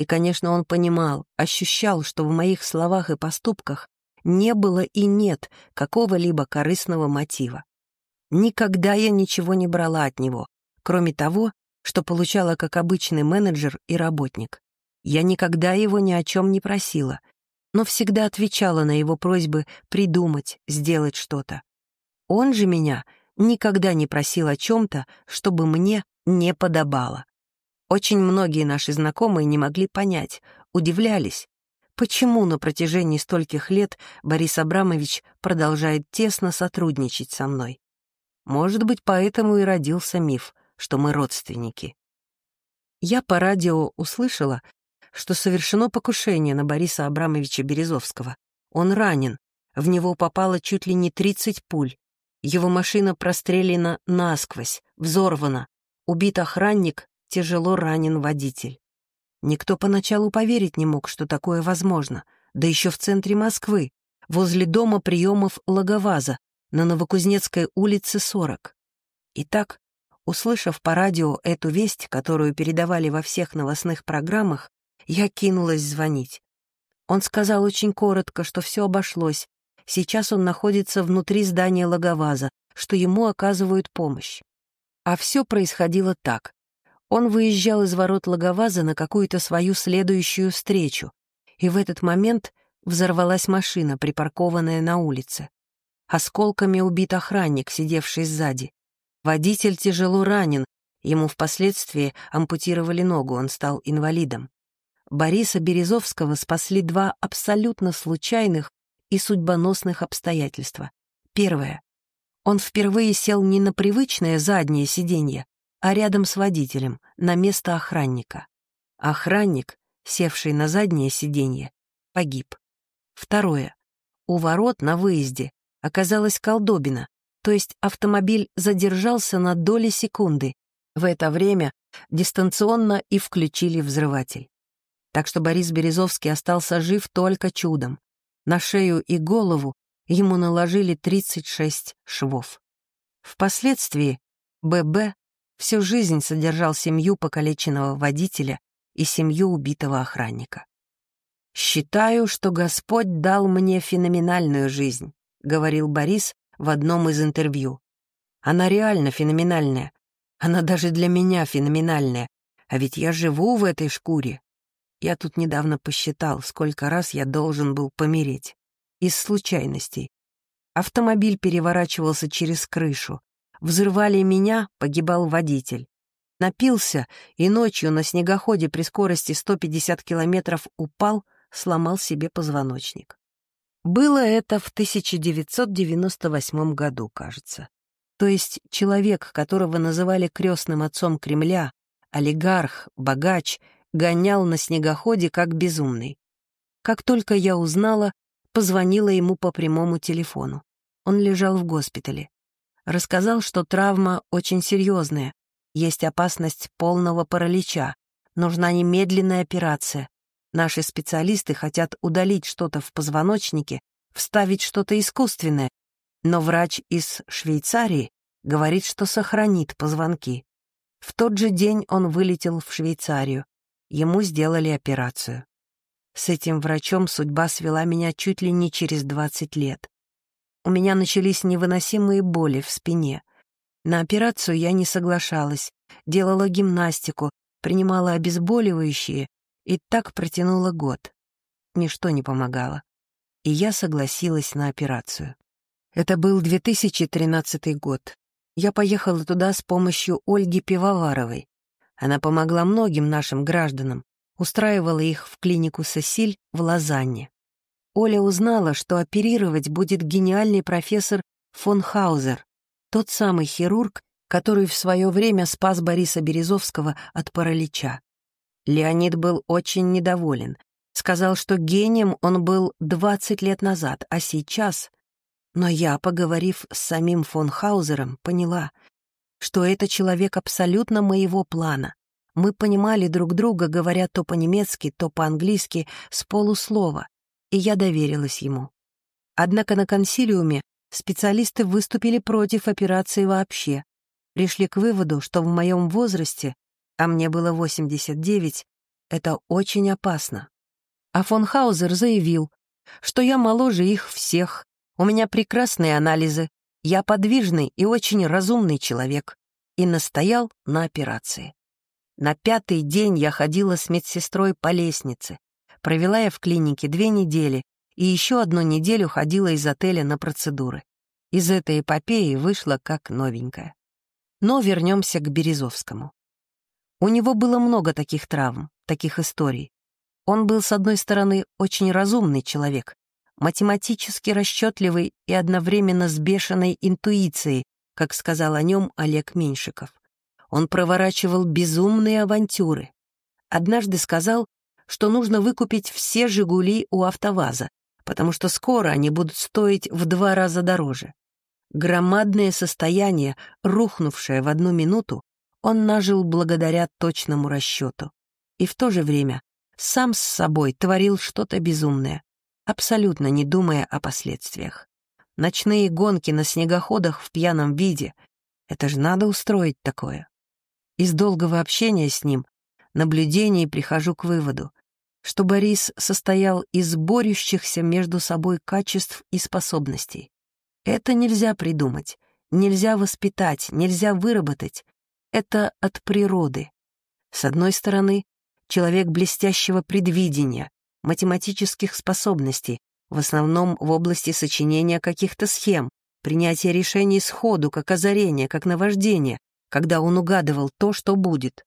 и, конечно, он понимал, ощущал, что в моих словах и поступках не было и нет какого-либо корыстного мотива. Никогда я ничего не брала от него, кроме того, что получала как обычный менеджер и работник. Я никогда его ни о чем не просила, но всегда отвечала на его просьбы придумать, сделать что-то. Он же меня никогда не просил о чем-то, чтобы мне не подобало. Очень многие наши знакомые не могли понять, удивлялись, почему на протяжении стольких лет Борис Абрамович продолжает тесно сотрудничать со мной. Может быть, поэтому и родился миф, что мы родственники. Я по радио услышала, что совершено покушение на Бориса Абрамовича Березовского. Он ранен, в него попало чуть ли не 30 пуль. Его машина прострелена насквозь, взорвана. Убит охранник, тяжело ранен водитель. Никто поначалу поверить не мог, что такое возможно, да еще в центре Москвы, возле дома приемов Логоваза, на Новокузнецкой улице 40. Итак, Услышав по радио эту весть, которую передавали во всех новостных программах, я кинулась звонить. Он сказал очень коротко, что все обошлось. Сейчас он находится внутри здания Логоваза, что ему оказывают помощь. А все происходило так. Он выезжал из ворот Логоваза на какую-то свою следующую встречу, и в этот момент взорвалась машина, припаркованная на улице. Осколками убит охранник, сидевший сзади. Водитель тяжело ранен, ему впоследствии ампутировали ногу, он стал инвалидом. Бориса Березовского спасли два абсолютно случайных и судьбоносных обстоятельства. Первое. Он впервые сел не на привычное заднее сиденье, а рядом с водителем, на место охранника. Охранник, севший на заднее сиденье, погиб. Второе. У ворот на выезде оказалась колдобина, то есть автомобиль задержался на доли секунды. В это время дистанционно и включили взрыватель. Так что Борис Березовский остался жив только чудом. На шею и голову ему наложили 36 швов. Впоследствии ББ всю жизнь содержал семью покалеченного водителя и семью убитого охранника. «Считаю, что Господь дал мне феноменальную жизнь», — говорил Борис в одном из интервью. «Она реально феноменальная. Она даже для меня феноменальная. А ведь я живу в этой шкуре. Я тут недавно посчитал, сколько раз я должен был помереть. Из случайностей. Автомобиль переворачивался через крышу. Взрывали меня, погибал водитель. Напился и ночью на снегоходе при скорости 150 километров упал, сломал себе позвоночник. Было это в 1998 году, кажется. То есть человек, которого называли крестным отцом Кремля, олигарх, богач, гонял на снегоходе как безумный. Как только я узнала, позвонила ему по прямому телефону. Он лежал в госпитале. Рассказал, что травма очень серьезная, есть опасность полного паралича, нужна немедленная операция. Наши специалисты хотят удалить что-то в позвоночнике, вставить что-то искусственное, но врач из Швейцарии говорит, что сохранит позвонки. В тот же день он вылетел в Швейцарию. Ему сделали операцию. С этим врачом судьба свела меня чуть ли не через 20 лет. У меня начались невыносимые боли в спине. На операцию я не соглашалась, делала гимнастику, принимала обезболивающие и так протянула год. Ничто не помогало. И я согласилась на операцию. Это был 2013 год. Я поехала туда с помощью Ольги Пивоваровой. Она помогла многим нашим гражданам, устраивала их в клинику Сосиль в Лозанне. Оля узнала, что оперировать будет гениальный профессор фон Хаузер, тот самый хирург, который в свое время спас Бориса Березовского от паралича. Леонид был очень недоволен. Сказал, что гением он был 20 лет назад, а сейчас... Но я, поговорив с самим фон Хаузером, поняла, что это человек абсолютно моего плана. Мы понимали друг друга, говоря то по-немецки, то по-английски, с полуслова и я доверилась ему. Однако на консилиуме специалисты выступили против операции вообще. Пришли к выводу, что в моем возрасте, а мне было 89, это очень опасно. А фон Хаузер заявил, что я моложе их всех, у меня прекрасные анализы, я подвижный и очень разумный человек, и настоял на операции. На пятый день я ходила с медсестрой по лестнице, Провела я в клинике две недели и еще одну неделю ходила из отеля на процедуры. Из этой эпопеи вышла как новенькая. Но вернемся к Березовскому. У него было много таких травм, таких историй. Он был, с одной стороны, очень разумный человек, математически расчетливый и одновременно с бешеной интуицией, как сказал о нем Олег Меньшиков. Он проворачивал безумные авантюры. Однажды сказал, что нужно выкупить все «Жигули» у «АвтоВАЗа», потому что скоро они будут стоить в два раза дороже. Громадное состояние, рухнувшее в одну минуту, он нажил благодаря точному расчету. И в то же время сам с собой творил что-то безумное, абсолютно не думая о последствиях. Ночные гонки на снегоходах в пьяном виде — это же надо устроить такое. Из долгого общения с ним, наблюдений прихожу к выводу что Борис состоял из борющихся между собой качеств и способностей. Это нельзя придумать, нельзя воспитать, нельзя выработать. Это от природы. С одной стороны, человек блестящего предвидения, математических способностей, в основном в области сочинения каких-то схем, принятия решений сходу, как озарение, как наваждение, когда он угадывал то, что будет.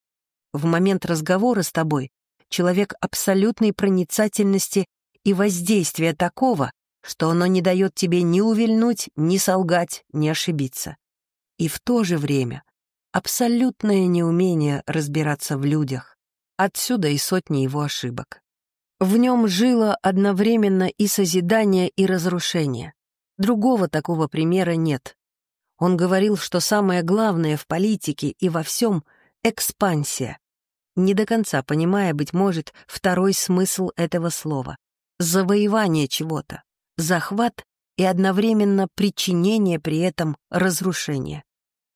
В момент разговора с тобой человек абсолютной проницательности и воздействия такого, что оно не дает тебе ни увильнуть, ни солгать, ни ошибиться. И в то же время абсолютное неумение разбираться в людях. Отсюда и сотни его ошибок. В нем жило одновременно и созидание, и разрушение. Другого такого примера нет. Он говорил, что самое главное в политике и во всем — экспансия, не до конца понимая, быть может, второй смысл этого слова. Завоевание чего-то, захват и одновременно причинение при этом разрушения.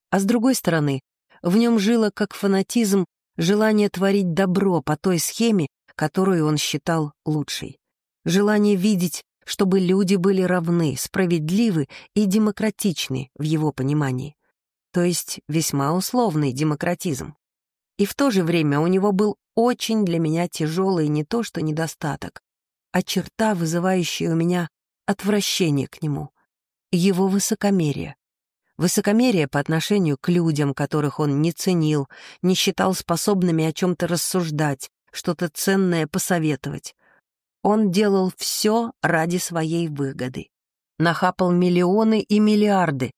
А с другой стороны, В нем жило как фанатизм желание творить добро по той схеме, которую он считал лучшей. Желание видеть, чтобы люди были равны, справедливы и демократичны в его понимании. То есть весьма условный демократизм. И в то же время у него был очень для меня тяжелый не то что недостаток, а черта, вызывающая у меня отвращение к нему. Его высокомерие. Высокомерие по отношению к людям, которых он не ценил, не считал способными о чем-то рассуждать, что-то ценное посоветовать. Он делал все ради своей выгоды. Нахапал миллионы и миллиарды.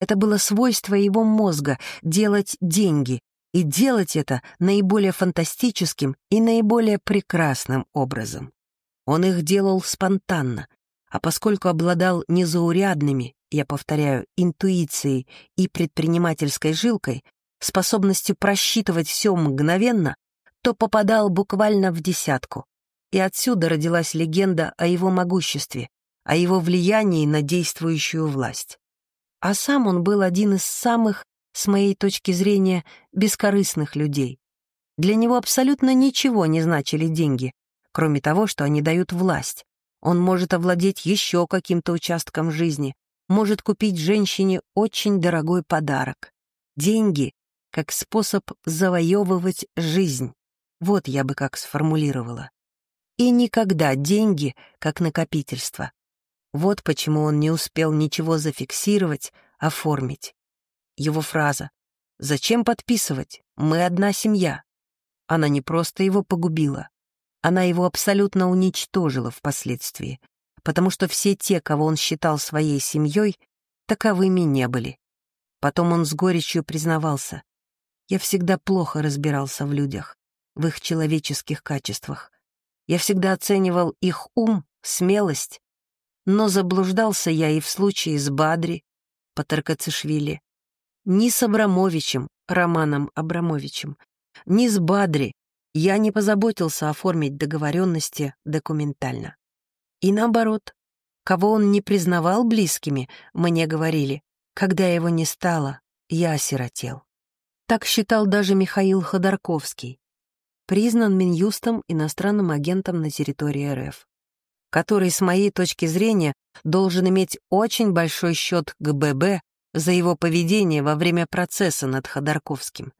Это было свойство его мозга — делать деньги, и делать это наиболее фантастическим и наиболее прекрасным образом. Он их делал спонтанно, а поскольку обладал незаурядными, я повторяю, интуицией и предпринимательской жилкой, способностью просчитывать все мгновенно, то попадал буквально в десятку. И отсюда родилась легенда о его могуществе, о его влиянии на действующую власть. А сам он был один из самых, с моей точки зрения, бескорыстных людей. Для него абсолютно ничего не значили деньги, кроме того, что они дают власть. Он может овладеть еще каким-то участком жизни, может купить женщине очень дорогой подарок. Деньги как способ завоевывать жизнь. Вот я бы как сформулировала. И никогда деньги как накопительство. Вот почему он не успел ничего зафиксировать, оформить. Его фраза «Зачем подписывать? Мы одна семья». Она не просто его погубила, она его абсолютно уничтожила впоследствии, потому что все те, кого он считал своей семьей, таковыми не были. Потом он с горечью признавался. Я всегда плохо разбирался в людях, в их человеческих качествах. Я всегда оценивал их ум, смелость, но заблуждался я и в случае с Бадри, Патаркацишвили, ни с Абрамовичем, Романом Абрамовичем, ни с Бадри я не позаботился оформить договоренности документально. И наоборот, кого он не признавал близкими, мне говорили, когда его не стало, я осиротел. Так считал даже Михаил Ходорковский, признан Минюстом иностранным агентом на территории РФ, который, с моей точки зрения, должен иметь очень большой счет к ББ за его поведение во время процесса над Ходорковским.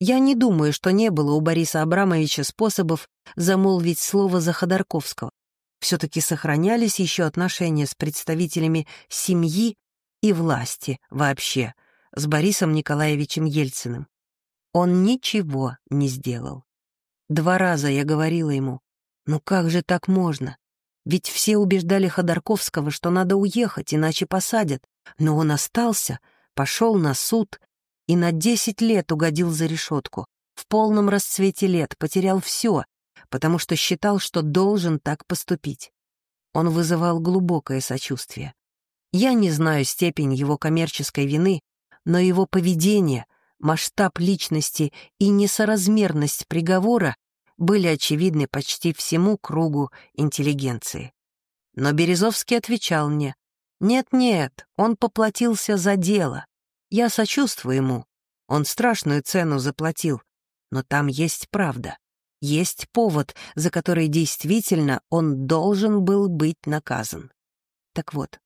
Я не думаю, что не было у Бориса Абрамовича способов замолвить слово за Ходорковского все-таки сохранялись еще отношения с представителями семьи и власти вообще, с Борисом Николаевичем Ельциным. Он ничего не сделал. Два раза я говорила ему, ну как же так можно? Ведь все убеждали Ходорковского, что надо уехать, иначе посадят. Но он остался, пошел на суд и на десять лет угодил за решетку. В полном расцвете лет потерял все, потому что считал, что должен так поступить. Он вызывал глубокое сочувствие. Я не знаю степень его коммерческой вины, но его поведение, масштаб личности и несоразмерность приговора были очевидны почти всему кругу интеллигенции. Но Березовский отвечал мне, «Нет-нет, он поплатился за дело. Я сочувствую ему. Он страшную цену заплатил, но там есть правда есть повод, за который действительно он должен был быть наказан. Так вот,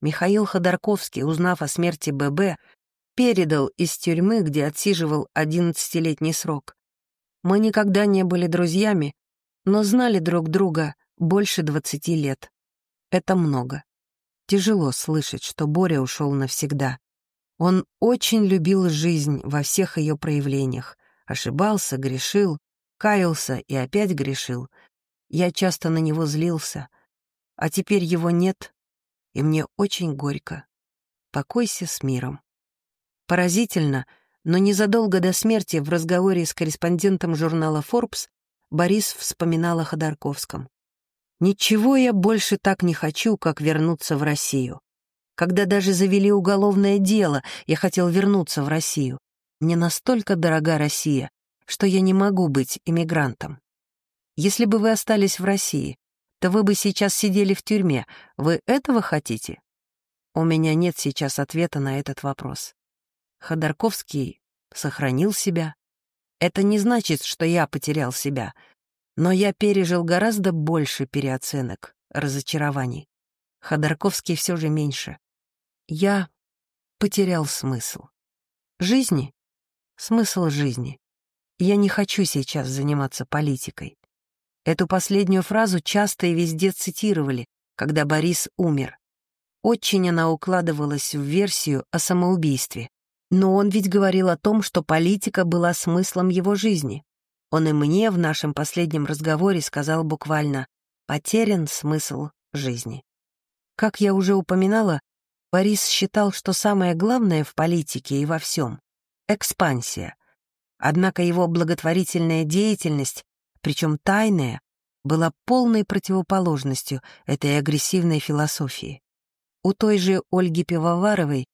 Михаил Ходорковский, узнав о смерти ББ, передал из тюрьмы, где отсиживал одиннадцатилетний срок. Мы никогда не были друзьями, но знали друг друга больше двадцати лет. Это много. Тяжело слышать, что Боря ушел навсегда. Он очень любил жизнь во всех ее проявлениях. Ошибался, грешил, каялся и опять грешил. Я часто на него злился. А теперь его нет, и мне очень горько. Покойся с миром. Поразительно, но незадолго до смерти в разговоре с корреспондентом журнала Forbes Борис вспоминал о Ходорковском. «Ничего я больше так не хочу, как вернуться в Россию. Когда даже завели уголовное дело, я хотел вернуться в Россию. Мне настолько дорога Россия, что я не могу быть иммигрантом. Если бы вы остались в России, то вы бы сейчас сидели в тюрьме. Вы этого хотите? У меня нет сейчас ответа на этот вопрос. Ходорковский сохранил себя. Это не значит, что я потерял себя, но я пережил гораздо больше переоценок, разочарований. Ходорковский все же меньше. Я потерял смысл. Жизни? Смысл жизни. Я не хочу сейчас заниматься политикой. Эту последнюю фразу часто и везде цитировали, когда Борис умер. Очень она укладывалась в версию о самоубийстве. Но он ведь говорил о том, что политика была смыслом его жизни. Он и мне в нашем последнем разговоре сказал буквально «потерян смысл жизни». Как я уже упоминала, Борис считал, что самое главное в политике и во всем — экспансия. Однако его благотворительная деятельность, причем тайная, была полной противоположностью этой агрессивной философии. У той же Ольги Пивоваровой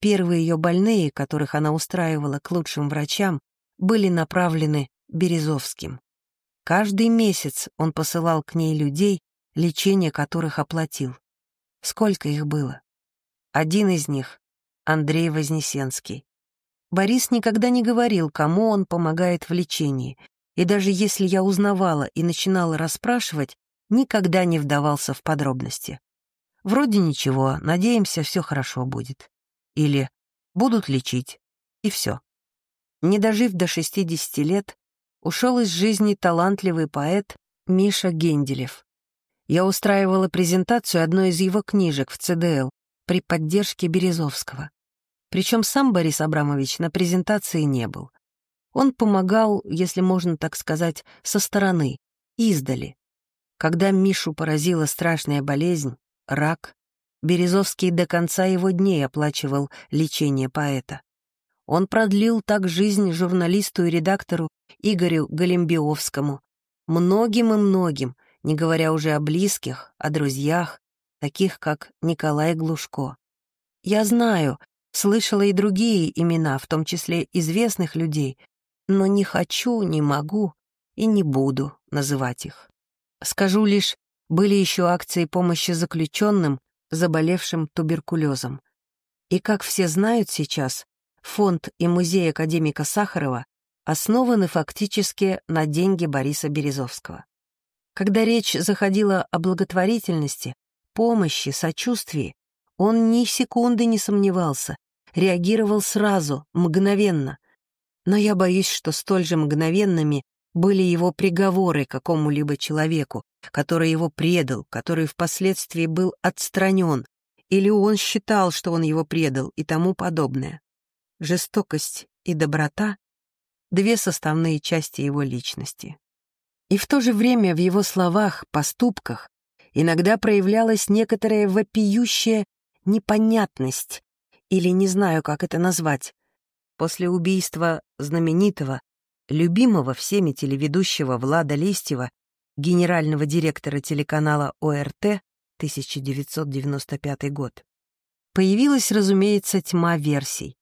первые ее больные, которых она устраивала к лучшим врачам, были направлены Березовским. Каждый месяц он посылал к ней людей, лечение которых оплатил. Сколько их было? Один из них — Андрей Вознесенский. Борис никогда не говорил, кому он помогает в лечении, и даже если я узнавала и начинала расспрашивать, никогда не вдавался в подробности. Вроде ничего, надеемся, все хорошо будет. Или будут лечить, и все. Не дожив до 60 лет, ушел из жизни талантливый поэт Миша Генделев. Я устраивала презентацию одной из его книжек в ЦДЛ при поддержке Березовского. Причем сам Борис Абрамович на презентации не был. Он помогал, если можно так сказать, со стороны, издали. Когда Мишу поразила страшная болезнь, рак, Березовский до конца его дней оплачивал лечение поэта. Он продлил так жизнь журналисту и редактору Игорю Голембиовскому, многим и многим, не говоря уже о близких, о друзьях, таких как Николай Глушко. Я знаю, слышала и другие имена, в том числе известных людей, но не хочу, не могу и не буду называть их. Скажу лишь, были еще акции помощи заключенным, заболевшим туберкулезом. И, как все знают сейчас, фонд и музей академика Сахарова основаны фактически на деньги Бориса Березовского. Когда речь заходила о благотворительности, помощи, сочувствии, он ни секунды не сомневался, реагировал сразу, мгновенно. Но я боюсь, что столь же мгновенными были его приговоры какому-либо человеку, который его предал, который впоследствии был отстранен, или он считал, что он его предал и тому подобное. Жестокость и доброта — две составные части его личности. И в то же время в его словах, поступках иногда проявлялась некоторая вопиющая непонятность, или не знаю, как это назвать. После убийства знаменитого, любимого всеми телеведущего Влада Листьева, генерального директора телеканала ОРТ, 1995 год, появилась, разумеется, тьма версий,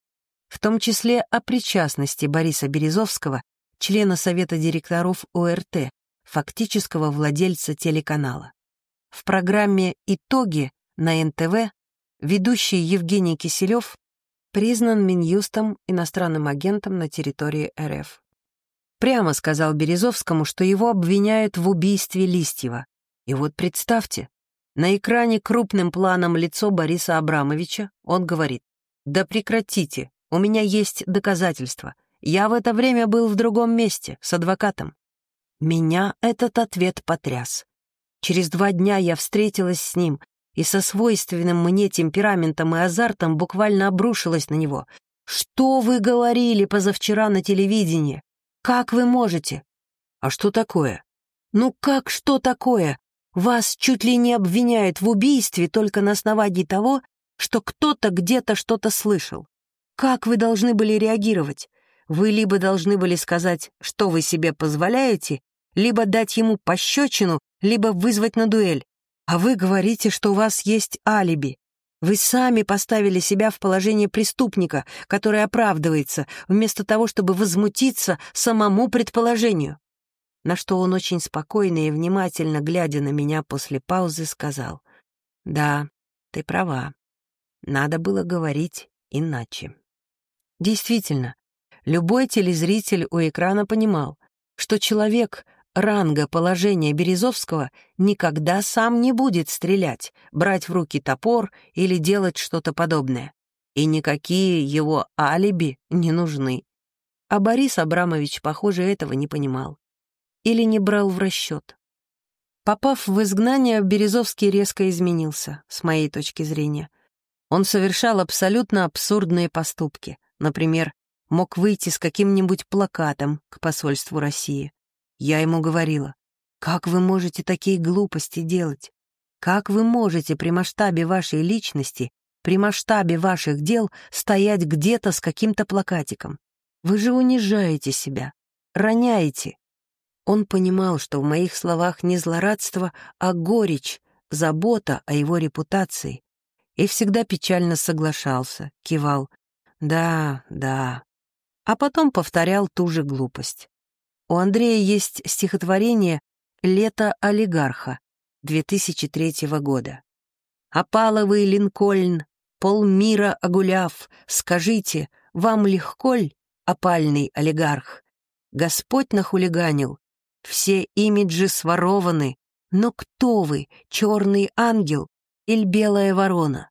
в том числе о причастности Бориса Березовского, члена Совета директоров ОРТ, фактического владельца телеканала. В программе «Итоги» на НТВ ведущий Евгений Киселев признан Минюстом иностранным агентом на территории РФ. Прямо сказал Березовскому, что его обвиняют в убийстве Листьева. И вот представьте, на экране крупным планом лицо Бориса Абрамовича он говорит, «Да прекратите, у меня есть доказательства. Я в это время был в другом месте, с адвокатом. Меня этот ответ потряс. Через два дня я встретилась с ним и со свойственным мне темпераментом и азартом буквально обрушилась на него. «Что вы говорили позавчера на телевидении? Как вы можете?» «А что такое?» «Ну как что такое? Вас чуть ли не обвиняют в убийстве только на основании того, что кто-то где-то что-то слышал. Как вы должны были реагировать? Вы либо должны были сказать, что вы себе позволяете, либо дать ему пощечину, либо вызвать на дуэль. А вы говорите, что у вас есть алиби. Вы сами поставили себя в положение преступника, который оправдывается, вместо того, чтобы возмутиться самому предположению. На что он очень спокойно и внимательно, глядя на меня после паузы, сказал, «Да, ты права. Надо было говорить иначе». Действительно, любой телезритель у экрана понимал, что человек ранга положения Березовского никогда сам не будет стрелять, брать в руки топор или делать что-то подобное. И никакие его алиби не нужны. А Борис Абрамович, похоже, этого не понимал. Или не брал в расчет. Попав в изгнание, Березовский резко изменился, с моей точки зрения. Он совершал абсолютно абсурдные поступки. Например, мог выйти с каким-нибудь плакатом к посольству России. Я ему говорила, «Как вы можете такие глупости делать? Как вы можете при масштабе вашей личности, при масштабе ваших дел стоять где-то с каким-то плакатиком? Вы же унижаете себя, роняете». Он понимал, что в моих словах не злорадство, а горечь, забота о его репутации, и всегда печально соглашался, кивал «да, да», а потом повторял ту же глупость. У Андрея есть стихотворение «Лето олигарха» 2003 года. «Опаловый Линкольн, полмира огуляв, скажите, вам легко ль, опальный олигарх? Господь нахулиганил, все имиджи сворованы, но кто вы, черный ангел или белая ворона?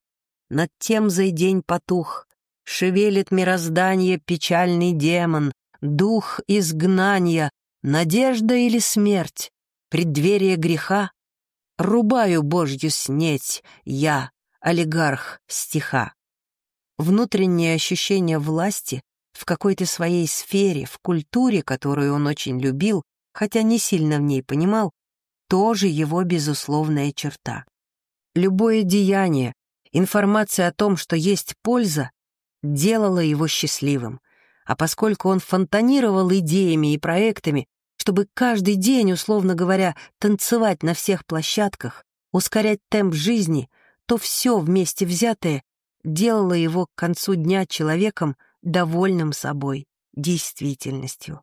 Над тем за день потух, шевелит мироздание печальный демон, дух изгнания, надежда или смерть, преддверие греха. Рубаю Божью снеть, я, олигарх стиха. Внутреннее ощущение власти в какой-то своей сфере, в культуре, которую он очень любил, хотя не сильно в ней понимал, тоже его безусловная черта. Любое деяние, информация о том, что есть польза, делала его счастливым. А поскольку он фонтанировал идеями и проектами, чтобы каждый день, условно говоря, танцевать на всех площадках, ускорять темп жизни, то все вместе взятое делало его к концу дня человеком, довольным собой, действительностью.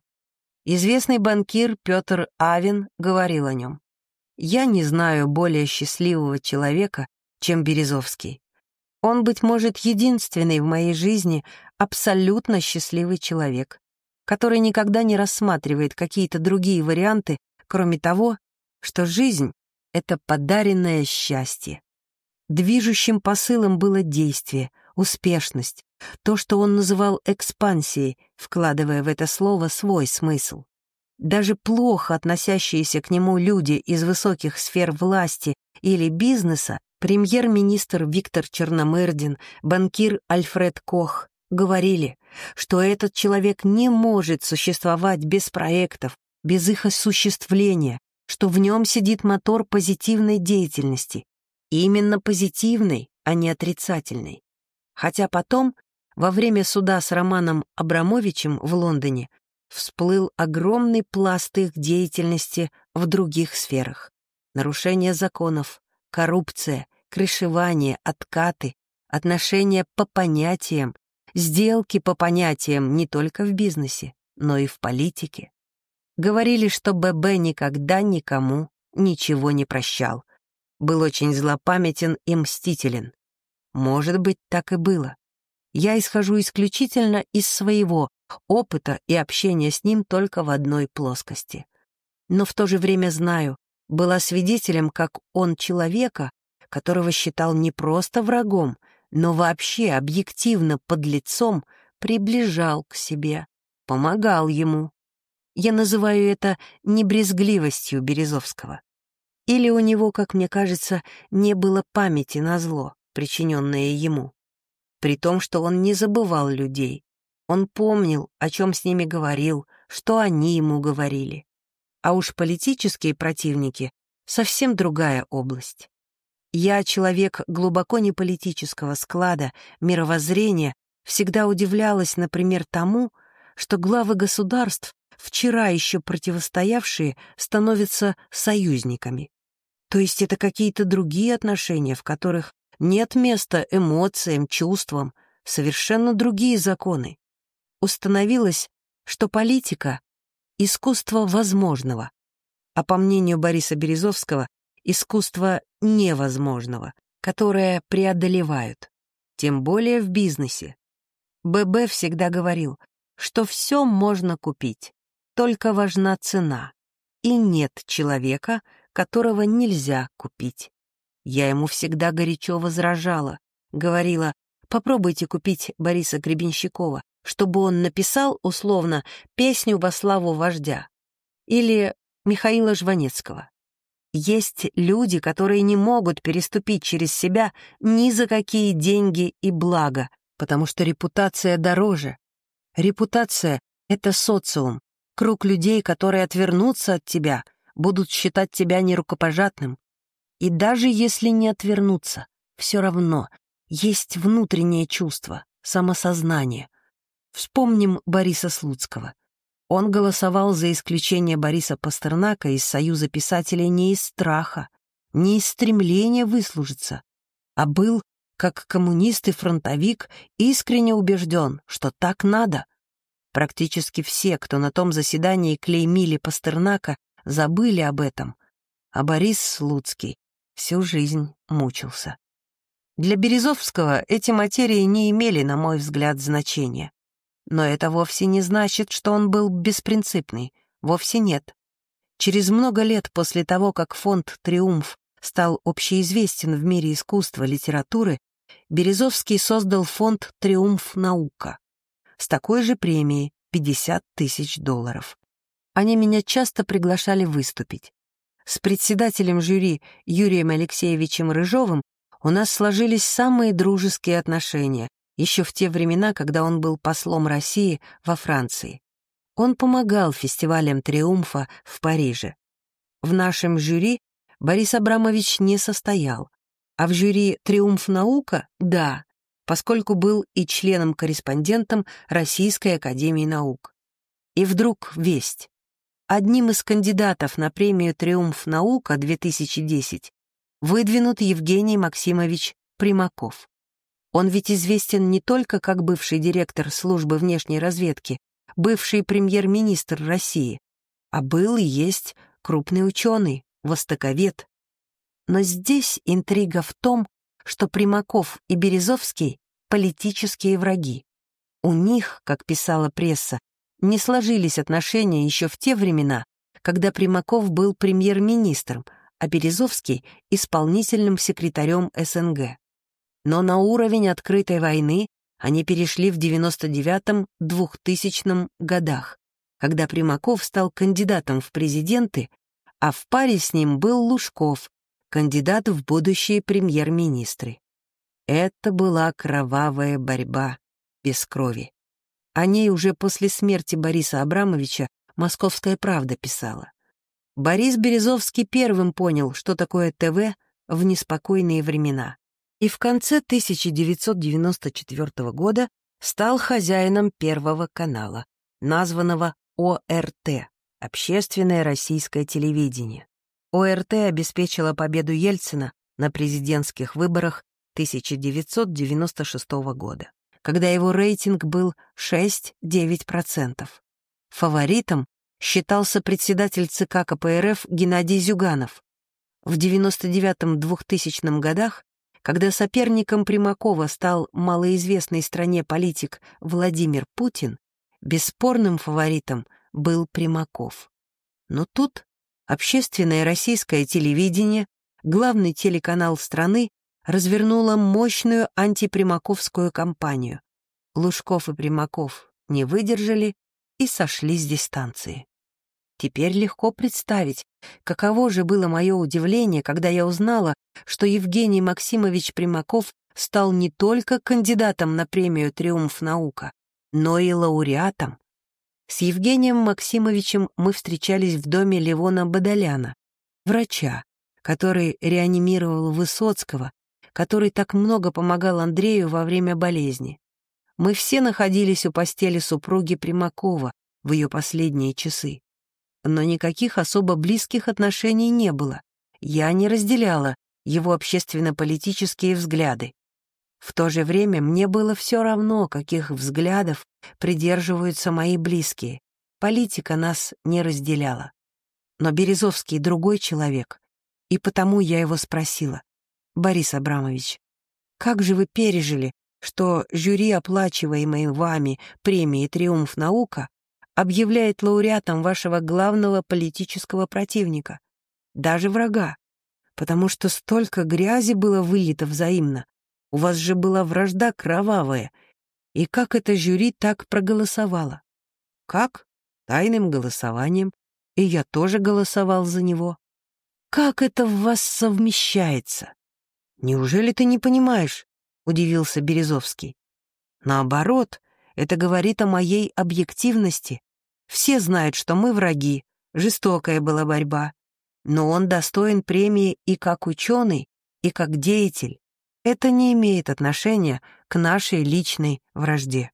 Известный банкир Петр Авин говорил о нем. «Я не знаю более счастливого человека, чем Березовский. Он, быть может, единственный в моей жизни абсолютно счастливый человек, который никогда не рассматривает какие-то другие варианты, кроме того, что жизнь — это подаренное счастье. Движущим посылом было действие, успешность, то, что он называл экспансией, вкладывая в это слово свой смысл. Даже плохо относящиеся к нему люди из высоких сфер власти или бизнеса, премьер-министр Виктор Черномырдин, банкир Альфред Кох, говорили, что этот человек не может существовать без проектов, без их осуществления, что в нем сидит мотор позитивной деятельности. Именно позитивной, а не отрицательной. Хотя потом, во время суда с Романом Абрамовичем в Лондоне, всплыл огромный пласт их деятельности в других сферах. Нарушение законов, коррупция, крышевание, откаты, отношения по понятиям, сделки по понятиям не только в бизнесе, но и в политике. Говорили, что ББ никогда никому ничего не прощал. Был очень злопамятен и мстителен. Может быть, так и было. Я исхожу исключительно из своего опыта и общения с ним только в одной плоскости. Но в то же время знаю, была свидетелем, как он человека, которого считал не просто врагом, но вообще объективно под лицом, приближал к себе, помогал ему. Я называю это небрезгливостью Березовского. Или у него, как мне кажется, не было памяти на зло причиненное ему. При том, что он не забывал людей. Он помнил, о чем с ними говорил, что они ему говорили. А уж политические противники — совсем другая область. Я, человек глубоко не политического склада, мировоззрения, всегда удивлялась, например, тому, что главы государств, вчера еще противостоявшие, становятся союзниками. То есть это какие-то другие отношения, в которых нет места эмоциям, чувствам, совершенно другие законы. Установилось, что политика — искусство возможного, а по мнению Бориса Березовского, искусство невозможного, которое преодолевают, тем более в бизнесе. ББ всегда говорил, что все можно купить, только важна цена, и нет человека, которого нельзя купить. Я ему всегда горячо возражала, говорила, попробуйте купить Бориса Гребенщикова, чтобы он написал, условно, песню во славу вождя. Или Михаила Жванецкого. Есть люди, которые не могут переступить через себя ни за какие деньги и блага, потому что репутация дороже. Репутация — это социум, круг людей, которые отвернутся от тебя, будут считать тебя нерукопожатным. И даже если не отвернутся, все равно есть внутреннее чувство, самосознание. Вспомним Бориса Слуцкого. Он голосовал за исключение Бориса Пастернака из Союза писателей не из страха, не из стремления выслужиться, а был, как коммунист и фронтовик, искренне убежден, что так надо. Практически все, кто на том заседании клеймили Пастернака, забыли об этом, а Борис Слуцкий всю жизнь мучился. Для Березовского эти материи не имели, на мой взгляд, значения. Но это вовсе не значит, что он был беспринципный. Вовсе нет. Через много лет после того, как фонд «Триумф» стал общеизвестен в мире искусства, литературы, Березовский создал фонд «Триумф наука» с такой же премией 50 тысяч долларов. Они меня часто приглашали выступить. С председателем жюри Юрием Алексеевичем Рыжовым у нас сложились самые дружеские отношения, еще в те времена, когда он был послом России во Франции. Он помогал фестивалям «Триумфа» в Париже. В нашем жюри Борис Абрамович не состоял, а в жюри «Триумф наука» — да, поскольку был и членом-корреспондентом Российской академии наук. И вдруг весть. Одним из кандидатов на премию «Триумф наука-2010» выдвинут Евгений Максимович Примаков. Он ведь известен не только как бывший директор службы внешней разведки, бывший премьер-министр России, а был и есть крупный ученый, востоковед. Но здесь интрига в том, что Примаков и Березовский — политические враги. У них, как писала пресса, не сложились отношения еще в те времена, когда Примаков был премьер-министром, а Березовский — исполнительным секретарем СНГ но на уровень открытой войны они перешли в 99-2000 годах, когда Примаков стал кандидатом в президенты, а в паре с ним был Лужков, кандидат в будущие премьер-министры. Это была кровавая борьба без крови. О ней уже после смерти Бориса Абрамовича «Московская правда» писала. Борис Березовский первым понял, что такое ТВ в неспокойные времена и в конце 1994 года стал хозяином Первого канала, названного ОРТ — Общественное российское телевидение. ОРТ обеспечила победу Ельцина на президентских выборах 1996 года, когда его рейтинг был 6-9%. Фаворитом считался председатель ЦК КПРФ Геннадий Зюганов. В 99-2000 годах когда соперником Примакова стал малоизвестный стране политик Владимир Путин, бесспорным фаворитом был Примаков. Но тут общественное российское телевидение, главный телеканал страны, развернуло мощную антипримаковскую кампанию. Лужков и Примаков не выдержали и сошли с дистанции. Теперь легко представить, каково же было мое удивление, когда я узнала, что Евгений Максимович Примаков стал не только кандидатом на премию «Триумф наука», но и лауреатом. С Евгением Максимовичем мы встречались в доме Левона Бадаляна, врача, который реанимировал Высоцкого, который так много помогал Андрею во время болезни. Мы все находились у постели супруги Примакова в ее последние часы но никаких особо близких отношений не было. Я не разделяла его общественно-политические взгляды. В то же время мне было все равно, каких взглядов придерживаются мои близкие. Политика нас не разделяла. Но Березовский другой человек, и потому я его спросила. «Борис Абрамович, как же вы пережили, что жюри, оплачиваемой вами премии «Триумф наука», объявляет лауреатом вашего главного политического противника, даже врага, потому что столько грязи было вылито взаимно. У вас же была вражда кровавая. И как это жюри так проголосовало? Как? Тайным голосованием. И я тоже голосовал за него. Как это в вас совмещается? Неужели ты не понимаешь? Удивился Березовский. Наоборот, это говорит о моей объективности. Все знают, что мы враги, жестокая была борьба. Но он достоин премии и как ученый, и как деятель. Это не имеет отношения к нашей личной вражде.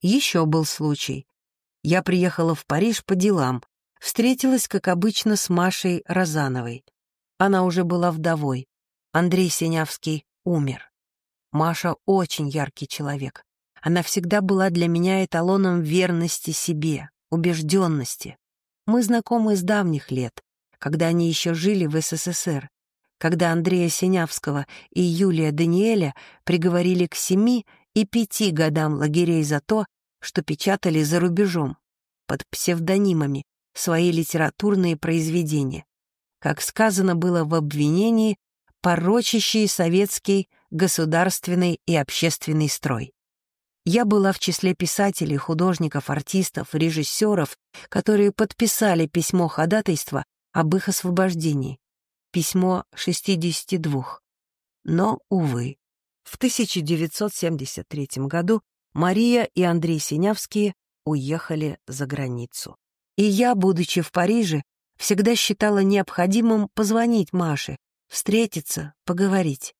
Еще был случай. Я приехала в Париж по делам, встретилась, как обычно, с Машей Розановой. Она уже была вдовой. Андрей Синявский умер. Маша очень яркий человек. Она всегда была для меня эталоном верности себе, убежденности. Мы знакомы с давних лет, когда они еще жили в СССР, когда Андрея Синявского и Юлия Даниэля приговорили к семи и пяти годам лагерей за то, что печатали за рубежом, под псевдонимами, свои литературные произведения. Как сказано было в обвинении, порочащие советский государственный и общественный строй. Я была в числе писателей, художников, артистов, режиссеров, которые подписали письмо ходатайства об их освобождении. Письмо 62. Но, увы, в 1973 году Мария и Андрей Синявские уехали за границу. И я, будучи в Париже, всегда считала необходимым позвонить Маше, встретиться, поговорить.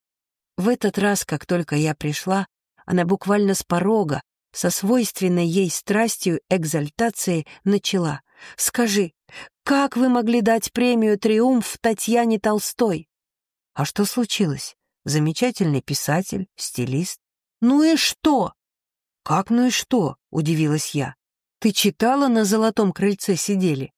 В этот раз, как только я пришла, она буквально с порога, со свойственной ей страстью экзальтацией, начала. «Скажи, как вы могли дать премию «Триумф» Татьяне Толстой?» «А что случилось? Замечательный писатель, стилист». «Ну и что?» «Как ну и что?» — удивилась я. «Ты читала на золотом крыльце сидели?»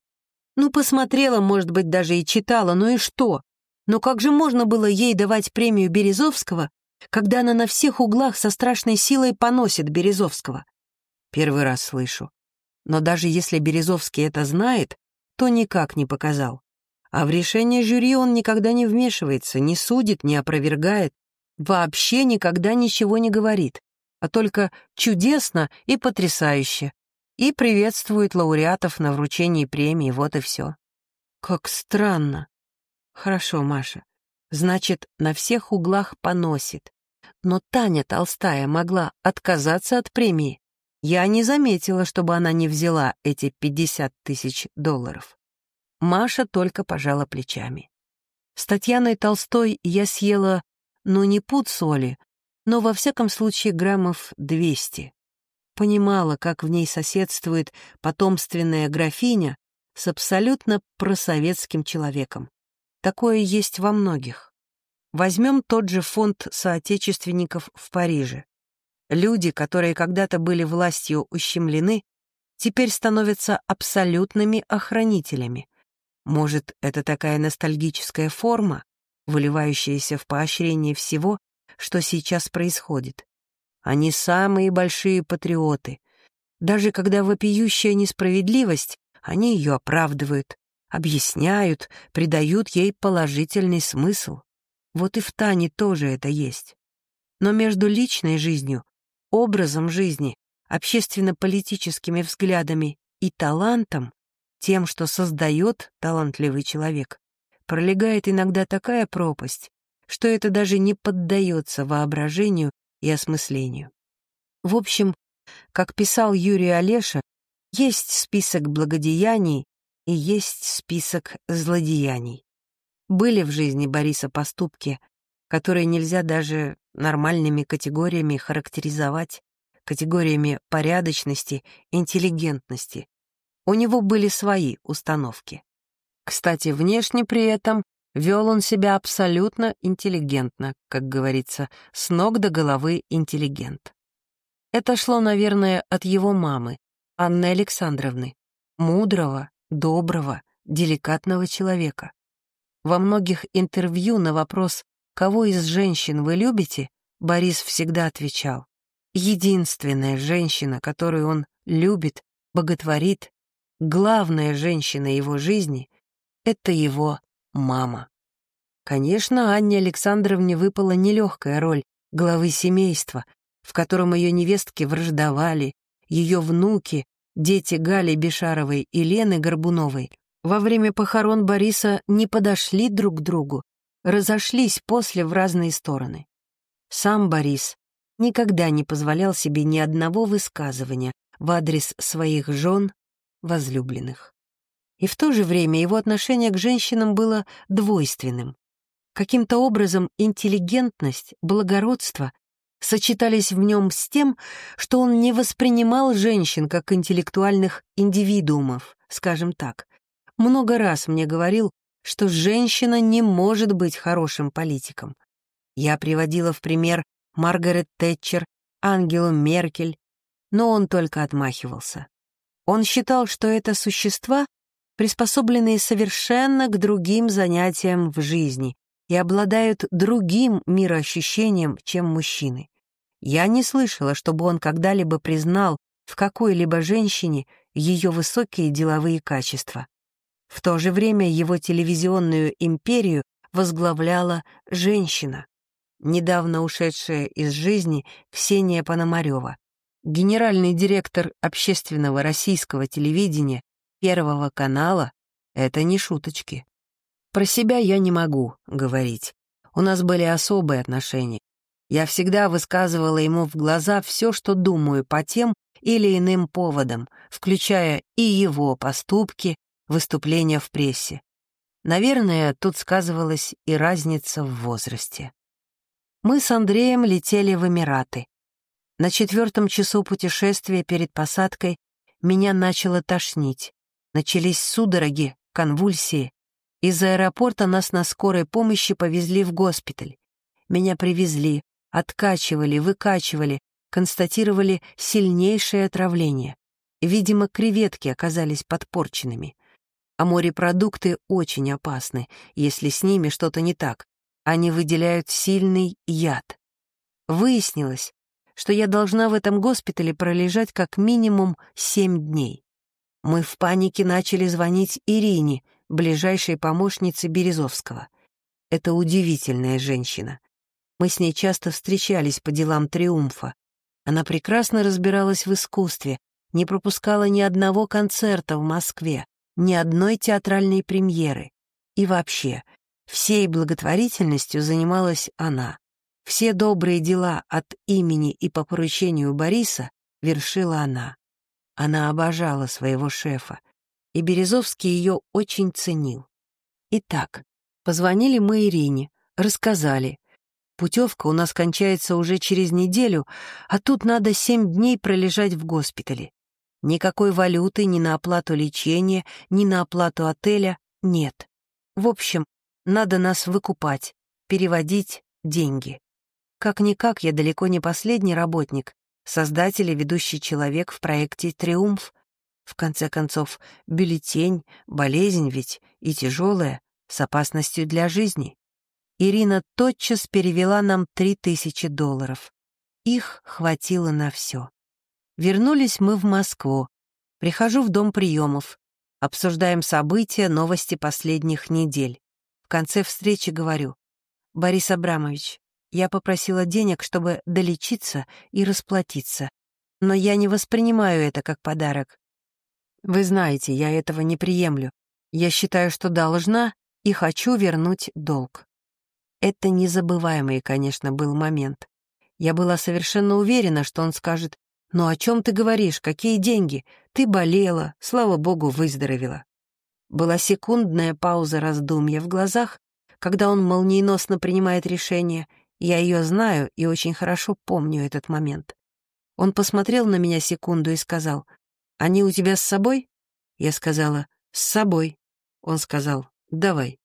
«Ну, посмотрела, может быть, даже и читала, ну и что? Но как же можно было ей давать премию Березовского, когда она на всех углах со страшной силой поносит Березовского? Первый раз слышу. Но даже если Березовский это знает, то никак не показал. А в решение жюри он никогда не вмешивается, не судит, не опровергает, вообще никогда ничего не говорит, а только чудесно и потрясающе. И приветствует лауреатов на вручении премии, вот и все. Как странно. Хорошо, Маша. Значит, на всех углах поносит. Но Таня Толстая могла отказаться от премии. Я не заметила, чтобы она не взяла эти 50 тысяч долларов. Маша только пожала плечами. С Татьяной Толстой я съела, ну, не пуд соли, но во всяком случае граммов 200. Понимала, как в ней соседствует потомственная графиня с абсолютно просоветским человеком. Такое есть во многих. Возьмем тот же фонд соотечественников в Париже. Люди, которые когда-то были властью ущемлены, теперь становятся абсолютными охранителями. Может, это такая ностальгическая форма, выливающаяся в поощрение всего, что сейчас происходит. Они самые большие патриоты. Даже когда вопиющая несправедливость, они ее оправдывают, объясняют, придают ей положительный смысл. Вот и в Тане тоже это есть. Но между личной жизнью, образом жизни, общественно-политическими взглядами и талантом, тем, что создает талантливый человек, пролегает иногда такая пропасть, что это даже не поддается воображению и осмыслению. В общем, как писал Юрий Олеша, есть список благодеяний, и есть список злодеяний. Были в жизни Бориса поступки, которые нельзя даже нормальными категориями характеризовать, категориями порядочности, интеллигентности. У него были свои установки. Кстати, внешне при этом вел он себя абсолютно интеллигентно, как говорится, с ног до головы интеллигент. Это шло, наверное, от его мамы, Анны Александровны, мудрого, доброго, деликатного человека. Во многих интервью на вопрос «Кого из женщин вы любите?» Борис всегда отвечал единственная женщина, которую он любит, боготворит, главная женщина его жизни — это его мама. Конечно, Анне Александровне выпала нелегкая роль главы семейства, в котором ее невестки враждовали, ее внуки, дети Гали Бешаровой и Лены Горбуновой, во время похорон Бориса не подошли друг к другу, разошлись после в разные стороны. Сам Борис никогда не позволял себе ни одного высказывания в адрес своих жен, возлюбленных. И в то же время его отношение к женщинам было двойственным. Каким-то образом интеллигентность, благородство сочетались в нем с тем, что он не воспринимал женщин как интеллектуальных индивидуумов, скажем так. Много раз мне говорил, что женщина не может быть хорошим политиком. Я приводила в пример Маргарет Тэтчер, Ангелу Меркель, но он только отмахивался. Он считал, что это существа, приспособленные совершенно к другим занятиям в жизни и обладают другим мироощущением, чем мужчины. Я не слышала, чтобы он когда-либо признал в какой-либо женщине ее высокие деловые качества. В то же время его телевизионную империю возглавляла женщина, недавно ушедшая из жизни Ксения Пономарева, генеральный директор общественного российского телевидения Первого канала — это не шуточки. Про себя я не могу говорить. У нас были особые отношения. Я всегда высказывала ему в глаза все, что думаю по тем или иным поводам, включая и его поступки, выступления в прессе. Наверное, тут сказывалась и разница в возрасте. Мы с Андреем летели в Эмираты. На четвертом часу путешествия перед посадкой меня начало тошнить. Начались судороги, конвульсии. Из аэропорта нас на скорой помощи повезли в госпиталь. Меня привезли, откачивали, выкачивали, констатировали сильнейшее отравление. Видимо, креветки оказались подпорченными а морепродукты очень опасны, если с ними что-то не так. Они выделяют сильный яд. Выяснилось, что я должна в этом госпитале пролежать как минимум семь дней. Мы в панике начали звонить Ирине, ближайшей помощнице Березовского. Это удивительная женщина. Мы с ней часто встречались по делам «Триумфа». Она прекрасно разбиралась в искусстве, не пропускала ни одного концерта в Москве, ни одной театральной премьеры. И вообще, всей благотворительностью занималась она. Все добрые дела от имени и по поручению Бориса вершила она. Она обожала своего шефа, и Березовский ее очень ценил. Итак, позвонили мы Ирине, рассказали. Путевка у нас кончается уже через неделю, а тут надо семь дней пролежать в госпитале. Никакой валюты ни на оплату лечения, ни на оплату отеля нет. В общем, надо нас выкупать, переводить деньги. Как-никак я далеко не последний работник, создатель и ведущий человек в проекте «Триумф». В конце концов, бюллетень, болезнь ведь и тяжелая, с опасностью для жизни. Ирина тотчас перевела нам три тысячи долларов. Их хватило на все. Вернулись мы в Москву. Прихожу в дом приемов. Обсуждаем события, новости последних недель. В конце встречи говорю. «Борис Абрамович, я попросила денег, чтобы долечиться и расплатиться. Но я не воспринимаю это как подарок. Вы знаете, я этого не приемлю. Я считаю, что должна и хочу вернуть долг. Это незабываемый, конечно, был момент. Я была совершенно уверена, что он скажет «Ну о чем ты говоришь? Какие деньги? Ты болела, слава богу, выздоровела». Была секундная пауза раздумья в глазах, когда он молниеносно принимает решение. Я ее знаю и очень хорошо помню этот момент. Он посмотрел на меня секунду и сказал, «Они у тебя с собой?» Я сказала, «С собой». Он сказал, «Давай».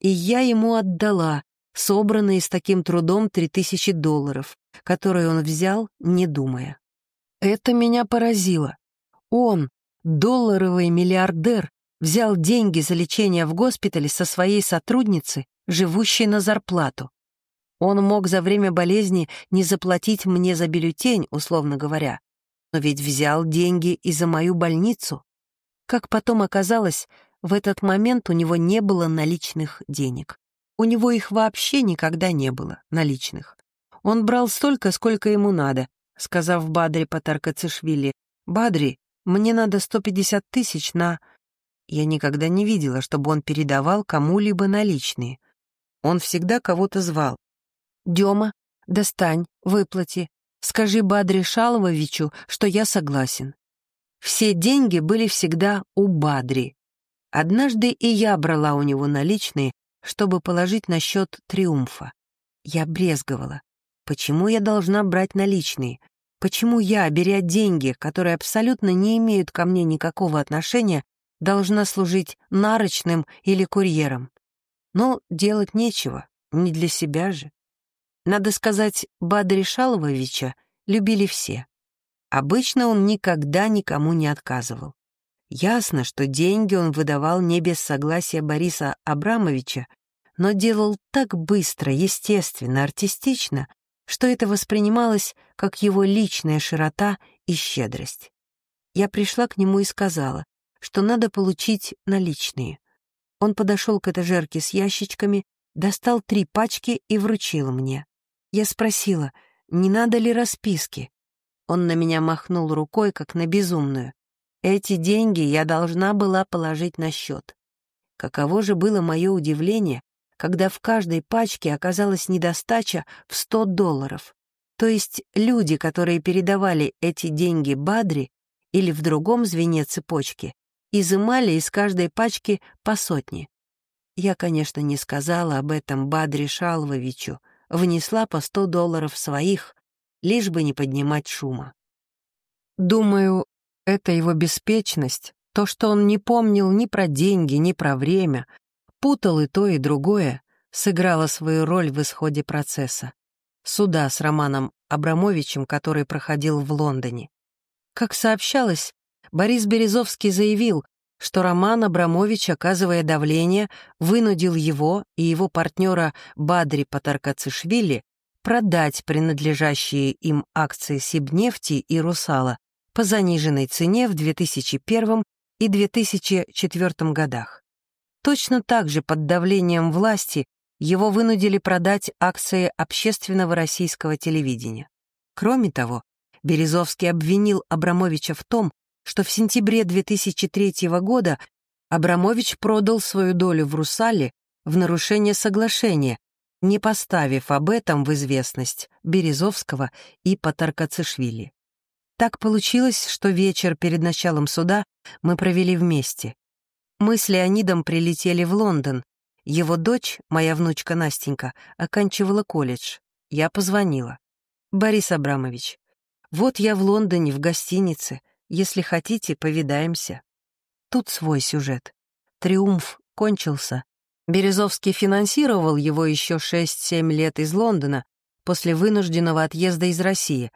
И я ему отдала собранные с таким трудом три тысячи долларов, которые он взял, не думая. Это меня поразило. Он, долларовый миллиардер, взял деньги за лечение в госпитале со своей сотрудницы, живущей на зарплату. Он мог за время болезни не заплатить мне за бюллетень, условно говоря, но ведь взял деньги и за мою больницу. Как потом оказалось, в этот момент у него не было наличных денег. У него их вообще никогда не было, наличных. Он брал столько, сколько ему надо, сказав Бадри Патаркацишвили, «Бадри, мне надо 150 тысяч на...» Я никогда не видела, чтобы он передавал кому-либо наличные. Он всегда кого-то звал. «Дема, достань, выплати. Скажи Бадре Шалововичу, что я согласен». Все деньги были всегда у Бадри. Однажды и я брала у него наличные, чтобы положить на счет триумфа. Я брезговала. Почему я должна брать наличные? Почему я, беря деньги, которые абсолютно не имеют ко мне никакого отношения, должна служить нарочным или курьером? Но делать нечего, не для себя же. Надо сказать, Бадри Шалововича любили все. Обычно он никогда никому не отказывал. Ясно, что деньги он выдавал не без согласия Бориса Абрамовича, но делал так быстро, естественно, артистично, что это воспринималось как его личная широта и щедрость. Я пришла к нему и сказала, что надо получить наличные. Он подошел к этажерке с ящичками, достал три пачки и вручил мне. Я спросила, не надо ли расписки. Он на меня махнул рукой, как на безумную. Эти деньги я должна была положить на счет. Каково же было мое удивление, когда в каждой пачке оказалась недостача в 100 долларов. То есть люди, которые передавали эти деньги Бадри или в другом звене цепочки, изымали из каждой пачки по сотне. Я, конечно, не сказала об этом Бадри Шалвовичу, внесла по 100 долларов своих, лишь бы не поднимать шума. Думаю, это его беспечность, то, что он не помнил ни про деньги, ни про время, путал и то, и другое, сыграло свою роль в исходе процесса. Суда с Романом Абрамовичем, который проходил в Лондоне. Как сообщалось, Борис Березовский заявил, что Роман Абрамович, оказывая давление, вынудил его и его партнера Бадри Патаркацишвили продать принадлежащие им акции Сибнефти и Русала по заниженной цене в 2001 и 2004 годах. Точно так же под давлением власти его вынудили продать акции общественного российского телевидения. Кроме того, Березовский обвинил Абрамовича в том, что в сентябре 2003 года Абрамович продал свою долю в «Русале» в нарушение соглашения, не поставив об этом в известность Березовского и Патаркацишвили. Так получилось, что вечер перед началом суда мы провели вместе. Мы с Леонидом прилетели в Лондон. Его дочь, моя внучка Настенька, оканчивала колледж. Я позвонила. «Борис Абрамович, вот я в Лондоне, в гостинице. Если хотите, повидаемся». Тут свой сюжет. Триумф кончился. Березовский финансировал его еще 6-7 лет из Лондона после вынужденного отъезда из России,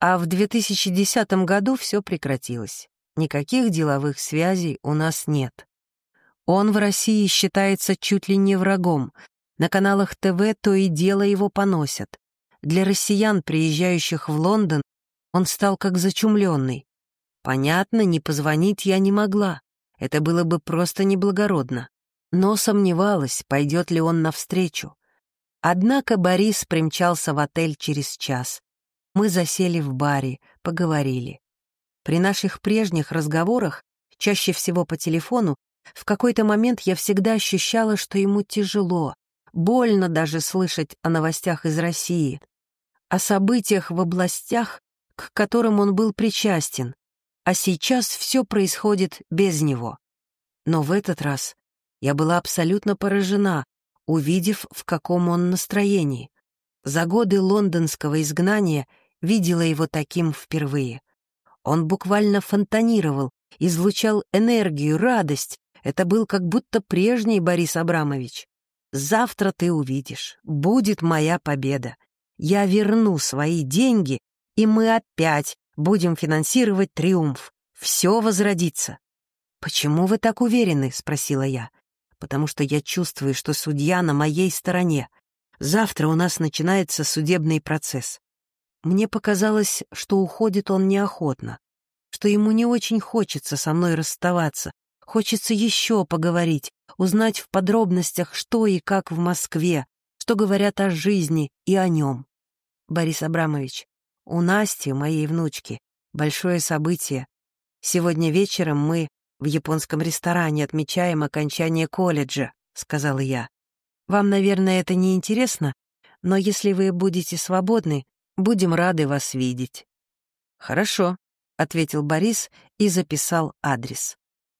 а в 2010 году все прекратилось. Никаких деловых связей у нас нет. Он в России считается чуть ли не врагом. На каналах ТВ то и дело его поносят. Для россиян, приезжающих в Лондон, он стал как зачумленный. Понятно, не позвонить я не могла. Это было бы просто неблагородно. Но сомневалась, пойдет ли он навстречу. Однако Борис примчался в отель через час. Мы засели в баре, поговорили. При наших прежних разговорах, чаще всего по телефону, в какой-то момент я всегда ощущала, что ему тяжело, больно даже слышать о новостях из России, о событиях в областях, к которым он был причастен, а сейчас все происходит без него. Но в этот раз я была абсолютно поражена, увидев, в каком он настроении. За годы лондонского изгнания видела его таким впервые. Он буквально фонтанировал, излучал энергию, радость. Это был как будто прежний Борис Абрамович. «Завтра ты увидишь. Будет моя победа. Я верну свои деньги, и мы опять будем финансировать триумф. Все возродится». «Почему вы так уверены?» — спросила я. «Потому что я чувствую, что судья на моей стороне. Завтра у нас начинается судебный процесс. Мне показалось, что уходит он неохотно, что ему не очень хочется со мной расставаться, хочется еще поговорить, узнать в подробностях, что и как в Москве, что говорят о жизни и о нем. Борис Абрамович, у Насти, моей внучки, большое событие. Сегодня вечером мы в японском ресторане отмечаем окончание колледжа, сказала я. Вам, наверное, это не интересно, но если вы будете свободны, будем рады вас видеть». «Хорошо», — ответил Борис и записал адрес.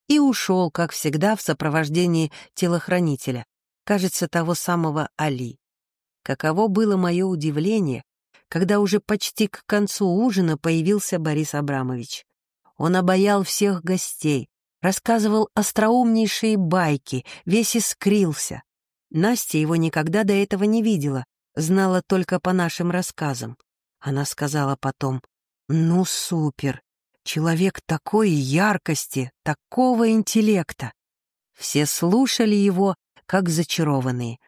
И ушел, как всегда, в сопровождении телохранителя, кажется, того самого Али. Каково было мое удивление, когда уже почти к концу ужина появился Борис Абрамович. Он обаял всех гостей, рассказывал остроумнейшие байки, весь искрился. Настя его никогда до этого не видела, знала только по нашим рассказам. Она сказала потом, «Ну, супер! Человек такой яркости, такого интеллекта!» Все слушали его, как зачарованные.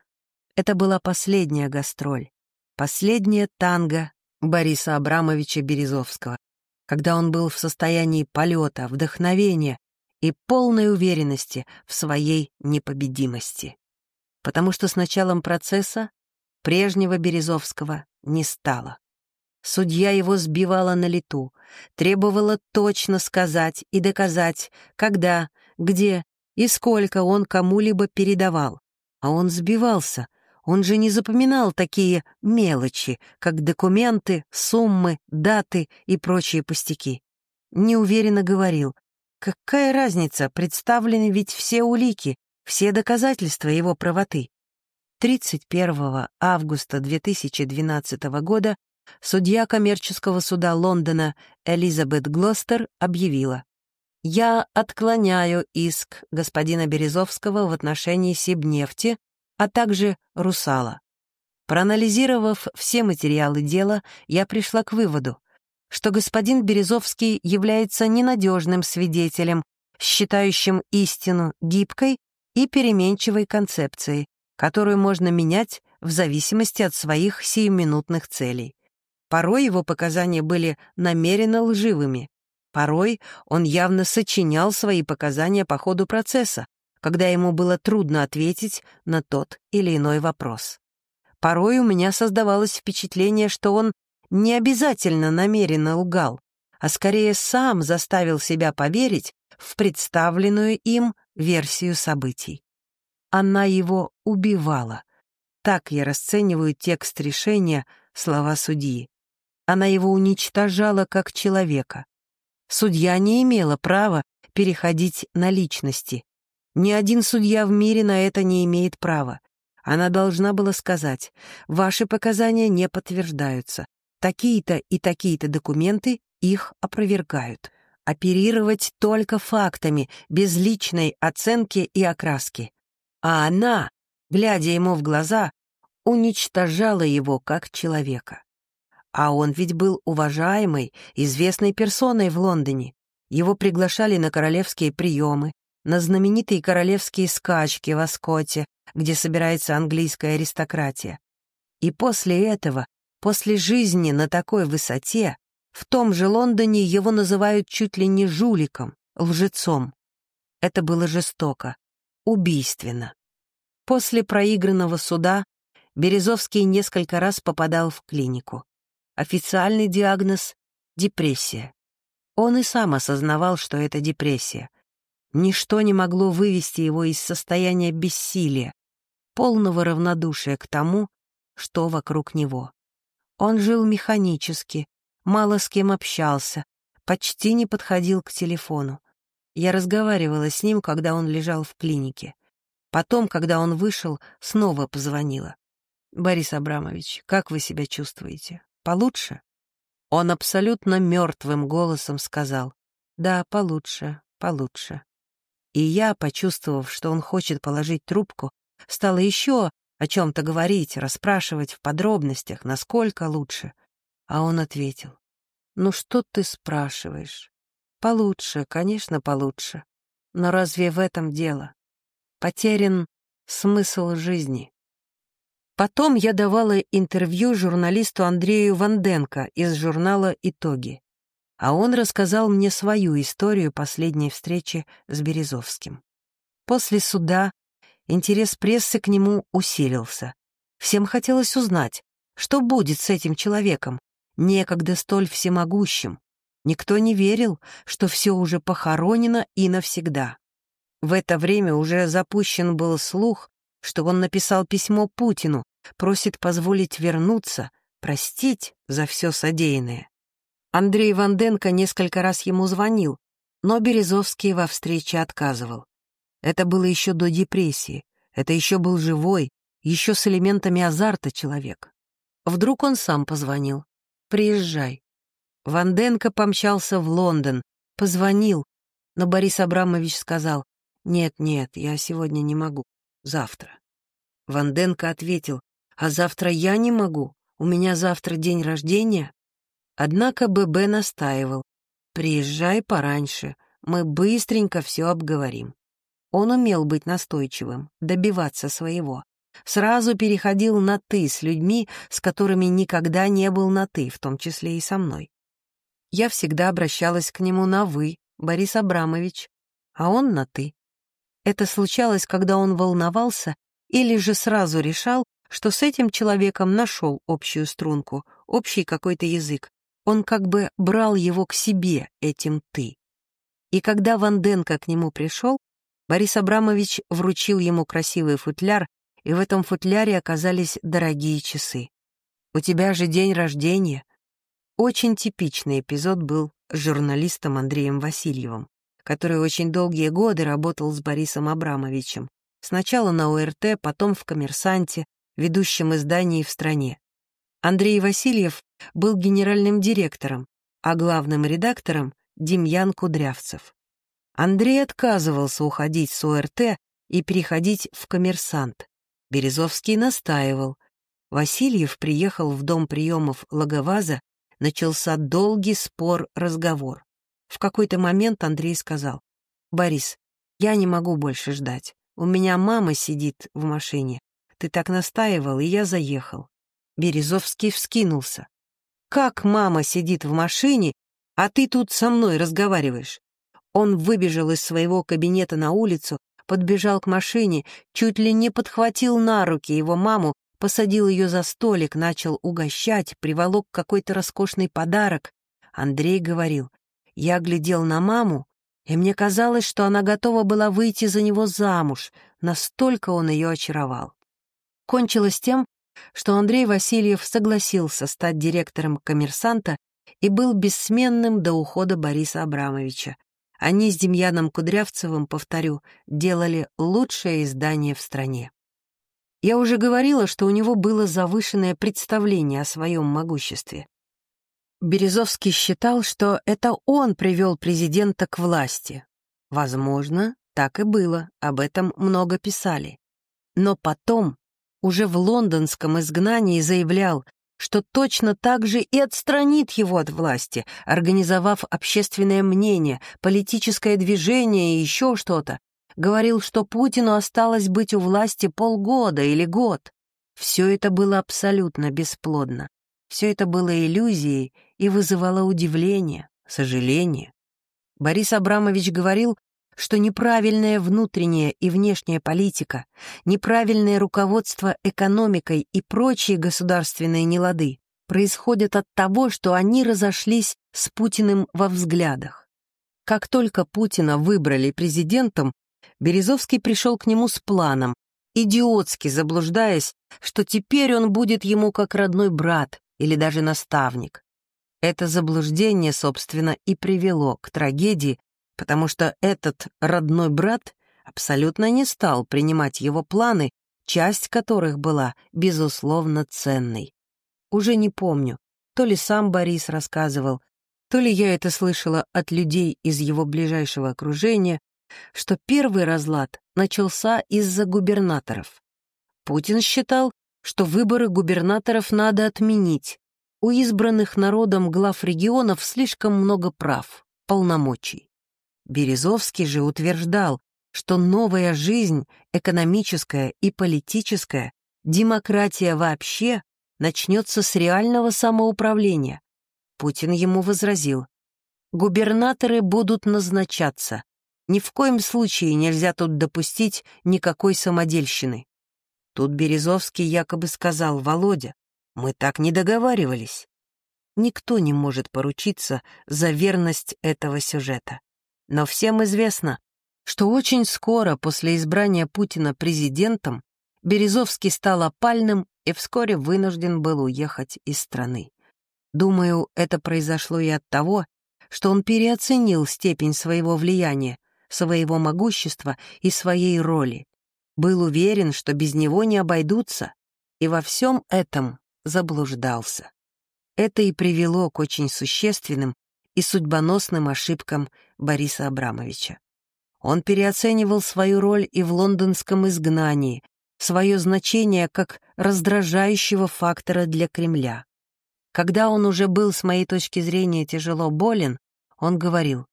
Это была последняя гастроль, последняя танго Бориса Абрамовича Березовского, когда он был в состоянии полета, вдохновения и полной уверенности в своей непобедимости потому что с началом процесса прежнего Березовского не стало. Судья его сбивала на лету, требовала точно сказать и доказать, когда, где и сколько он кому-либо передавал. А он сбивался, он же не запоминал такие мелочи, как документы, суммы, даты и прочие пустяки. Неуверенно говорил, какая разница, представлены ведь все улики, все доказательства его правоты. 31 августа 2012 года судья коммерческого суда Лондона Элизабет Глостер объявила «Я отклоняю иск господина Березовского в отношении Сибнефти, а также Русала. Проанализировав все материалы дела, я пришла к выводу, что господин Березовский является ненадежным свидетелем, считающим истину гибкой и переменчивой концепцией, которую можно менять в зависимости от своих сиюминутных целей. Порой его показания были намеренно лживыми, порой он явно сочинял свои показания по ходу процесса, когда ему было трудно ответить на тот или иной вопрос. Порой у меня создавалось впечатление, что он не обязательно намеренно лгал, а скорее сам заставил себя поверить в представленную им версию событий. Она его убивала. Так я расцениваю текст решения, слова судьи. Она его уничтожала как человека. Судья не имела права переходить на личности. Ни один судья в мире на это не имеет права. Она должна была сказать, ваши показания не подтверждаются. Такие-то и такие-то документы их опровергают оперировать только фактами, без личной оценки и окраски. А она, глядя ему в глаза, уничтожала его как человека. А он ведь был уважаемой, известной персоной в Лондоне. Его приглашали на королевские приемы, на знаменитые королевские скачки в Аскоте, где собирается английская аристократия. И после этого, после жизни на такой высоте, в том же Лондоне его называют чуть ли не жуликом, лжецом. Это было жестоко, убийственно. После проигранного суда Березовский несколько раз попадал в клинику. Официальный диагноз — депрессия. Он и сам осознавал, что это депрессия. Ничто не могло вывести его из состояния бессилия, полного равнодушия к тому, что вокруг него. Он жил механически, мало с кем общался, почти не подходил к телефону. Я разговаривала с ним, когда он лежал в клинике. Потом, когда он вышел, снова позвонила. «Борис Абрамович, как вы себя чувствуете? Получше?» Он абсолютно мертвым голосом сказал. «Да, получше, получше». И я, почувствовав, что он хочет положить трубку, стала еще о чем-то говорить, расспрашивать в подробностях, насколько лучше. А он ответил. «Ну что ты спрашиваешь? Получше, конечно, получше. Но разве в этом дело? Потерян смысл жизни. Потом я давала интервью журналисту Андрею Ванденко из журнала «Итоги», а он рассказал мне свою историю последней встречи с Березовским. После суда интерес прессы к нему усилился. Всем хотелось узнать, что будет с этим человеком, некогда столь всемогущим. Никто не верил, что все уже похоронено и навсегда. В это время уже запущен был слух, что он написал письмо Путину, просит позволить вернуться, простить за все содеянное. Андрей Ванденко несколько раз ему звонил, но Березовский во встрече отказывал. Это было еще до депрессии, это еще был живой, еще с элементами азарта человек. Вдруг он сам позвонил. «Приезжай». Ванденко помчался в Лондон, позвонил, но Борис Абрамович сказал, «Нет, нет, я сегодня не могу, завтра». Ванденко ответил, а завтра я не могу, у меня завтра день рождения. Однако ББ настаивал. Приезжай пораньше, мы быстренько все обговорим. Он умел быть настойчивым, добиваться своего. Сразу переходил на «ты» с людьми, с которыми никогда не был на «ты», в том числе и со мной. Я всегда обращалась к нему на «вы», Борис Абрамович, а он на «ты». Это случалось, когда он волновался или же сразу решал, что с этим человеком нашел общую струнку, общий какой-то язык. Он как бы брал его к себе, этим «ты». И когда Ванденко к нему пришел, Борис Абрамович вручил ему красивый футляр, и в этом футляре оказались дорогие часы. «У тебя же день рождения». Очень типичный эпизод был с журналистом Андреем Васильевым, который очень долгие годы работал с Борисом Абрамовичем. Сначала на ОРТ, потом в «Коммерсанте», ведущем издании в стране. Андрей Васильев был генеральным директором, а главным редактором — Демьян Кудрявцев. Андрей отказывался уходить с ОРТ и переходить в коммерсант. Березовский настаивал. Васильев приехал в дом приемов Логоваза, начался долгий спор-разговор. В какой-то момент Андрей сказал, «Борис, я не могу больше ждать. У меня мама сидит в машине. Ты так настаивал, и я заехал. Березовский вскинулся. Как мама сидит в машине, а ты тут со мной разговариваешь? Он выбежал из своего кабинета на улицу, подбежал к машине, чуть ли не подхватил на руки его маму, посадил ее за столик, начал угощать, приволок какой-то роскошный подарок. Андрей говорил, я глядел на маму, и мне казалось, что она готова была выйти за него замуж, настолько он ее очаровал кончилось тем, что Андрей Васильев согласился стать директором коммерсанта и был бессменным до ухода Бориса Абрамовича. Они с Демьяном Кудрявцевым, повторю, делали лучшее издание в стране. Я уже говорила, что у него было завышенное представление о своем могуществе. Березовский считал, что это он привел президента к власти. Возможно, так и было, об этом много писали. Но потом уже в лондонском изгнании заявлял, что точно так же и отстранит его от власти, организовав общественное мнение, политическое движение и еще что-то. Говорил, что Путину осталось быть у власти полгода или год. Все это было абсолютно бесплодно. Все это было иллюзией и вызывало удивление, сожаление. Борис Абрамович говорил, что неправильная внутренняя и внешняя политика, неправильное руководство экономикой и прочие государственные нелады происходят от того, что они разошлись с Путиным во взглядах. Как только Путина выбрали президентом, Березовский пришел к нему с планом, идиотски заблуждаясь, что теперь он будет ему как родной брат или даже наставник. Это заблуждение, собственно, и привело к трагедии, потому что этот родной брат абсолютно не стал принимать его планы, часть которых была, безусловно, ценной. Уже не помню, то ли сам Борис рассказывал, то ли я это слышала от людей из его ближайшего окружения, что первый разлад начался из-за губернаторов. Путин считал, что выборы губернаторов надо отменить. У избранных народом глав регионов слишком много прав, полномочий. Березовский же утверждал, что новая жизнь, экономическая и политическая, демократия вообще начнется с реального самоуправления. Путин ему возразил, губернаторы будут назначаться. Ни в коем случае нельзя тут допустить никакой самодельщины. Тут Березовский якобы сказал, Володя, мы так не договаривались. Никто не может поручиться за верность этого сюжета. Но всем известно, что очень скоро после избрания Путина президентом Березовский стал опальным и вскоре вынужден был уехать из страны. Думаю, это произошло и от того, что он переоценил степень своего влияния, своего могущества и своей роли. Был уверен, что без него не обойдутся, и во всем этом заблуждался. Это и привело к очень существенным и судьбоносным ошибкам Бориса Абрамовича. Он переоценивал свою роль и в лондонском изгнании, свое значение как раздражающего фактора для Кремля. Когда он уже был, с моей точки зрения, тяжело болен, он говорил,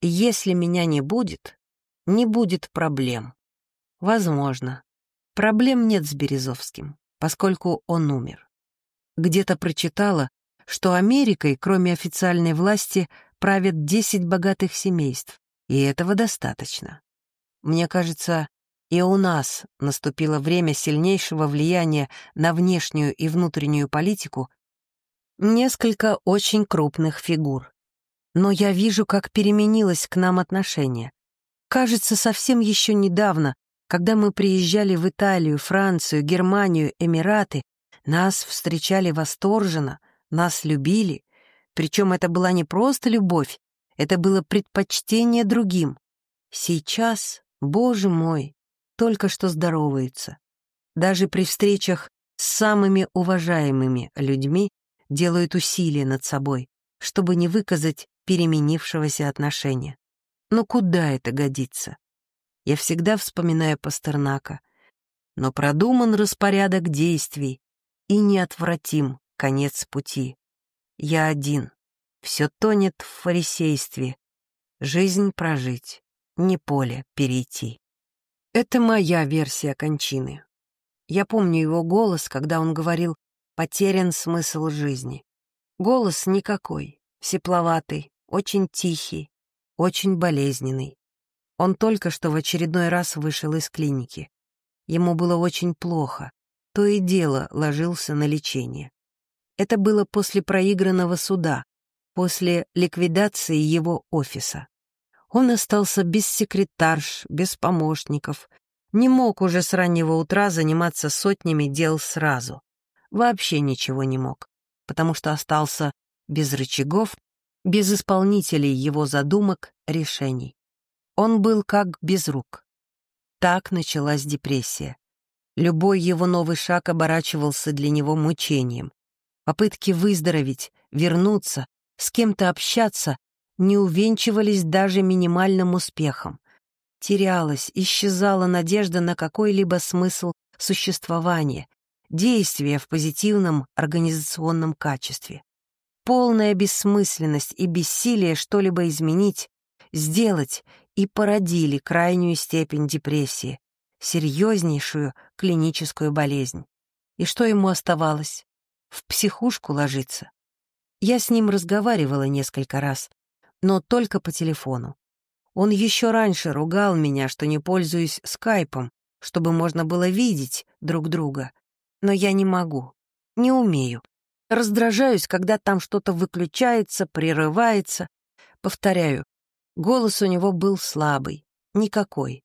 «Если меня не будет, не будет проблем». Возможно. Проблем нет с Березовским, поскольку он умер. Где-то прочитала, что Америкой, кроме официальной власти, правят 10 богатых семейств, и этого достаточно. Мне кажется, и у нас наступило время сильнейшего влияния на внешнюю и внутреннюю политику несколько очень крупных фигур. Но я вижу, как переменилось к нам отношение. Кажется, совсем еще недавно, когда мы приезжали в Италию, Францию, Германию, Эмираты, нас встречали восторженно, нас любили. Причем это была не просто любовь, это было предпочтение другим. Сейчас, боже мой, только что здороваются. Даже при встречах с самыми уважаемыми людьми делают усилия над собой, чтобы не выказать переменившегося отношения. Но куда это годится? Я всегда вспоминаю Пастернака. Но продуман распорядок действий и неотвратим конец пути. Я один. Все тонет в фарисействе. Жизнь прожить, не поле перейти. Это моя версия кончины. Я помню его голос, когда он говорил «потерян смысл жизни». Голос никакой, всепловатый, очень тихий, очень болезненный. Он только что в очередной раз вышел из клиники. Ему было очень плохо, то и дело ложился на лечение. Это было после проигранного суда, после ликвидации его офиса. Он остался без секретарш, без помощников, не мог уже с раннего утра заниматься сотнями дел сразу. Вообще ничего не мог, потому что остался без рычагов, без исполнителей его задумок, решений. Он был как без рук. Так началась депрессия. Любой его новый шаг оборачивался для него мучением. Попытки выздороветь, вернуться, с кем-то общаться не увенчивались даже минимальным успехом. Терялась, исчезала надежда на какой-либо смысл существования, действия в позитивном организационном качестве. Полная бессмысленность и бессилие что-либо изменить, сделать и породили крайнюю степень депрессии, серьезнейшую клиническую болезнь. И что ему оставалось? В психушку ложиться? Я с ним разговаривала несколько раз, но только по телефону. Он еще раньше ругал меня, что не пользуюсь скайпом, чтобы можно было видеть друг друга. Но я не могу, не умею. Раздражаюсь, когда там что-то выключается, прерывается. Повторяю, голос у него был слабый, никакой.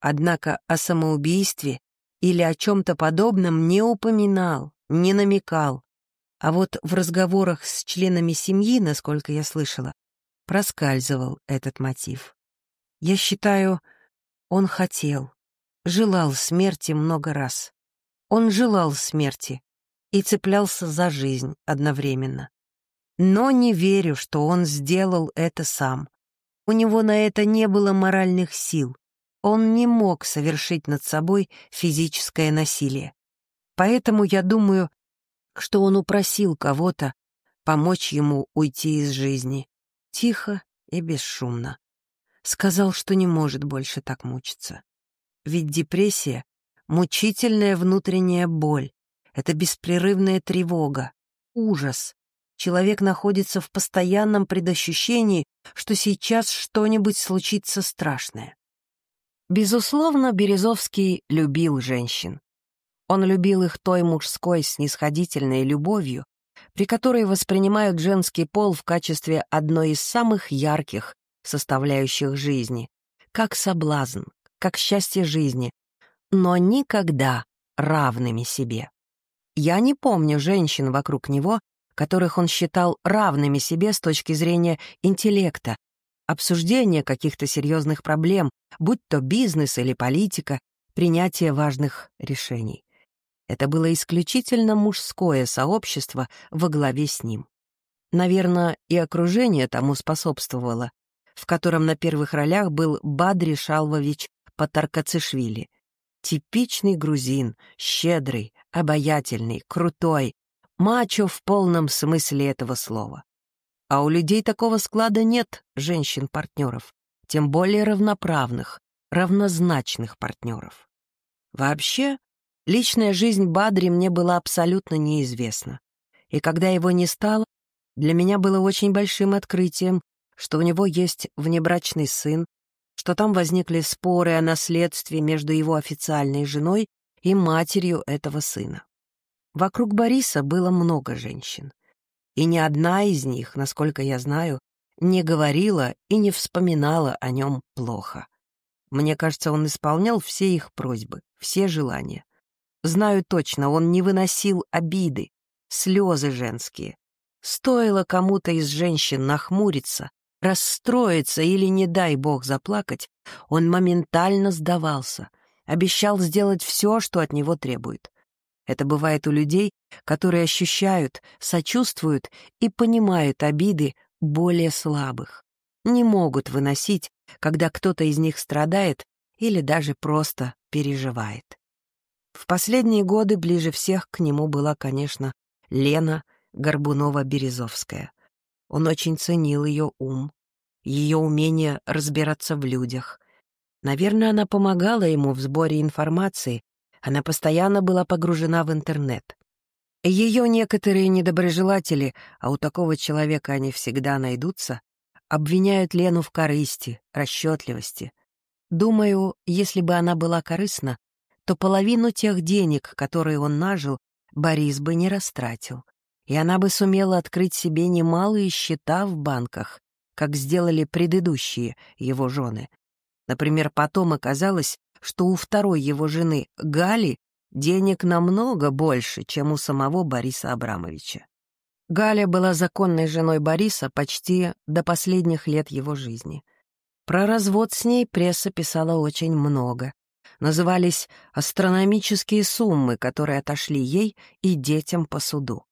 Однако о самоубийстве или о чем-то подобном не упоминал, не намекал. А вот в разговорах с членами семьи, насколько я слышала, проскальзывал этот мотив. Я считаю, он хотел, желал смерти много раз. Он желал смерти и цеплялся за жизнь одновременно. Но не верю, что он сделал это сам. У него на это не было моральных сил. Он не мог совершить над собой физическое насилие. Поэтому я думаю, что он упросил кого-то помочь ему уйти из жизни. Тихо и бесшумно. Сказал, что не может больше так мучиться. Ведь депрессия мучительная внутренняя боль, это беспрерывная тревога, ужас. Человек находится в постоянном предощущении, что сейчас что-нибудь случится страшное. Безусловно, Березовский любил женщин. Он любил их той мужской снисходительной любовью, при которой воспринимают женский пол в качестве одной из самых ярких составляющих жизни, как соблазн, как счастье жизни, но никогда равными себе. Я не помню женщин вокруг него, которых он считал равными себе с точки зрения интеллекта, обсуждения каких-то серьезных проблем, будь то бизнес или политика, принятие важных решений. Это было исключительно мужское сообщество во главе с ним. Наверное, и окружение тому способствовало, в котором на первых ролях был Бадри Шалвович Патаркацишвили. Типичный грузин, щедрый, обаятельный, крутой, мачо в полном смысле этого слова. А у людей такого склада нет женщин-партнеров, тем более равноправных, равнозначных партнеров. Вообще, Личная жизнь Бадри мне была абсолютно неизвестна. И когда его не стало, для меня было очень большим открытием, что у него есть внебрачный сын, что там возникли споры о наследстве между его официальной женой и матерью этого сына. Вокруг Бориса было много женщин. И ни одна из них, насколько я знаю, не говорила и не вспоминала о нем плохо. Мне кажется, он исполнял все их просьбы, все желания. Знаю точно, он не выносил обиды, слезы женские. Стоило кому-то из женщин нахмуриться, расстроиться или, не дай бог, заплакать, он моментально сдавался, обещал сделать все, что от него требует. Это бывает у людей, которые ощущают, сочувствуют и понимают обиды более слабых. Не могут выносить, когда кто-то из них страдает или даже просто переживает. В последние годы ближе всех к нему была, конечно, Лена Горбунова-Березовская. Он очень ценил ее ум, ее умение разбираться в людях. Наверное, она помогала ему в сборе информации, она постоянно была погружена в интернет. Ее некоторые недоброжелатели, а у такого человека они всегда найдутся, обвиняют Лену в корысти, расчетливости. Думаю, если бы она была корыстна, то половину тех денег, которые он нажил, Борис бы не растратил, и она бы сумела открыть себе немалые счета в банках, как сделали предыдущие его жены. Например, потом оказалось, что у второй его жены, Гали, денег намного больше, чем у самого Бориса Абрамовича. Галя была законной женой Бориса почти до последних лет его жизни. Про развод с ней пресса писала очень много, назывались астрономические суммы, которые отошли ей и детям по суду.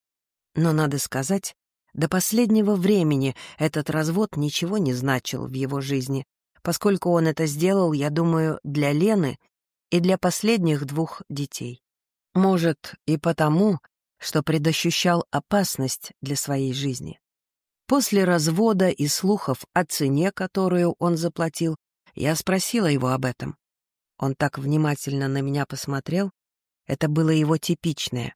Но, надо сказать, до последнего времени этот развод ничего не значил в его жизни, поскольку он это сделал, я думаю, для Лены и для последних двух детей. Может, и потому, что предощущал опасность для своей жизни. После развода и слухов о цене, которую он заплатил, я спросила его об этом. Он так внимательно на меня посмотрел. Это было его типичное,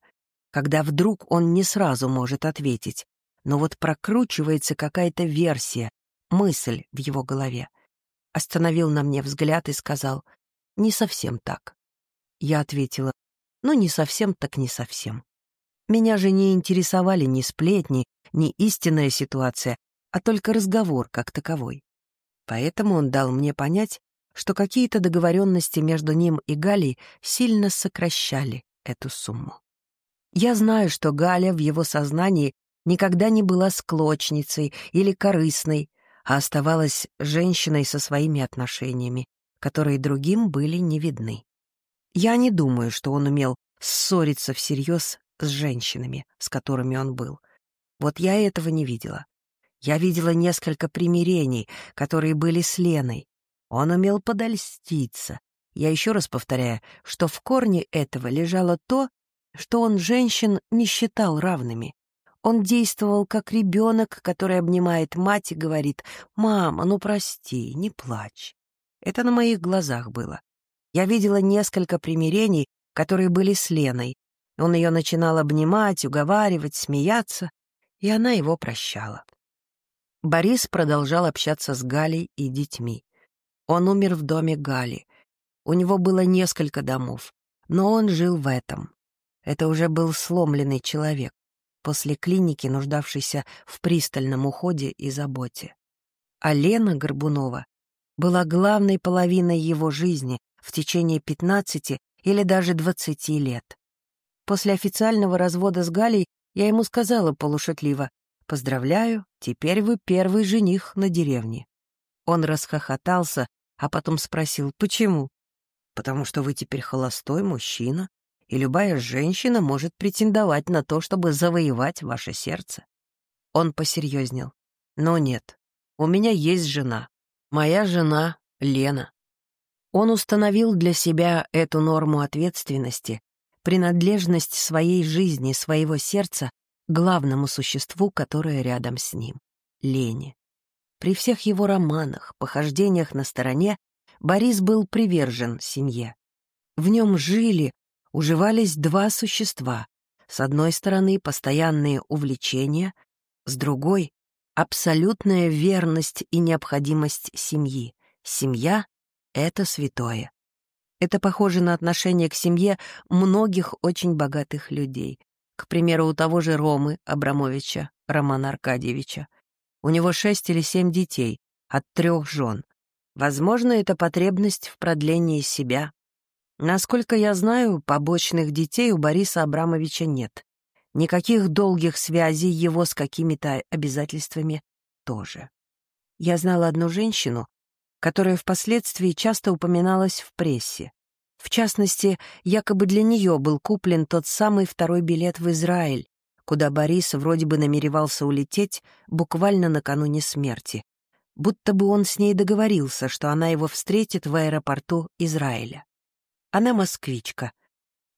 когда вдруг он не сразу может ответить, но вот прокручивается какая-то версия, мысль в его голове. Остановил на мне взгляд и сказал, «Не совсем так». Я ответила, «Ну, не совсем, так не совсем». Меня же не интересовали ни сплетни, ни истинная ситуация, а только разговор как таковой. Поэтому он дал мне понять, что какие-то договоренности между ним и Галей сильно сокращали эту сумму. Я знаю, что Галя в его сознании никогда не была склочницей или корыстной, а оставалась женщиной со своими отношениями, которые другим были не видны. Я не думаю, что он умел ссориться всерьез с женщинами, с которыми он был. Вот я этого не видела. Я видела несколько примирений, которые были с Леной, он умел подольститься. Я еще раз повторяю, что в корне этого лежало то, что он женщин не считал равными. Он действовал как ребенок, который обнимает мать и говорит «Мама, ну прости, не плачь». Это на моих глазах было. Я видела несколько примирений, которые были с Леной. Он ее начинал обнимать, уговаривать, смеяться, и она его прощала. Борис продолжал общаться с Галей и детьми. Он умер в доме Гали. У него было несколько домов, но он жил в этом. Это уже был сломленный человек, после клиники, нуждавшийся в пристальном уходе и заботе. А Лена Горбунова была главной половиной его жизни в течение 15 или даже 20 лет. После официального развода с Галей я ему сказала полушутливо «Поздравляю, теперь вы первый жених на деревне». Он расхохотался, а потом спросил «Почему?» «Потому что вы теперь холостой мужчина, и любая женщина может претендовать на то, чтобы завоевать ваше сердце». Он посерьезнел. «Но нет, у меня есть жена. Моя жена — Лена». Он установил для себя эту норму ответственности, принадлежность своей жизни, своего сердца главному существу, которое рядом с ним — Лене. При всех его романах, похождениях на стороне, Борис был привержен семье. В нем жили, уживались два существа. С одной стороны, постоянные увлечения, с другой — абсолютная верность и необходимость семьи. Семья — это святое. Это похоже на отношение к семье многих очень богатых людей. К примеру, у того же Ромы Абрамовича, Романа Аркадьевича. У него шесть или семь детей, от трех жен. Возможно, это потребность в продлении себя. Насколько я знаю, побочных детей у Бориса Абрамовича нет. Никаких долгих связей его с какими-то обязательствами тоже. Я знала одну женщину, которая впоследствии часто упоминалась в прессе. В частности, якобы для нее был куплен тот самый второй билет в Израиль, куда Борис вроде бы намеревался улететь буквально накануне смерти. Будто бы он с ней договорился, что она его встретит в аэропорту Израиля. Она москвичка.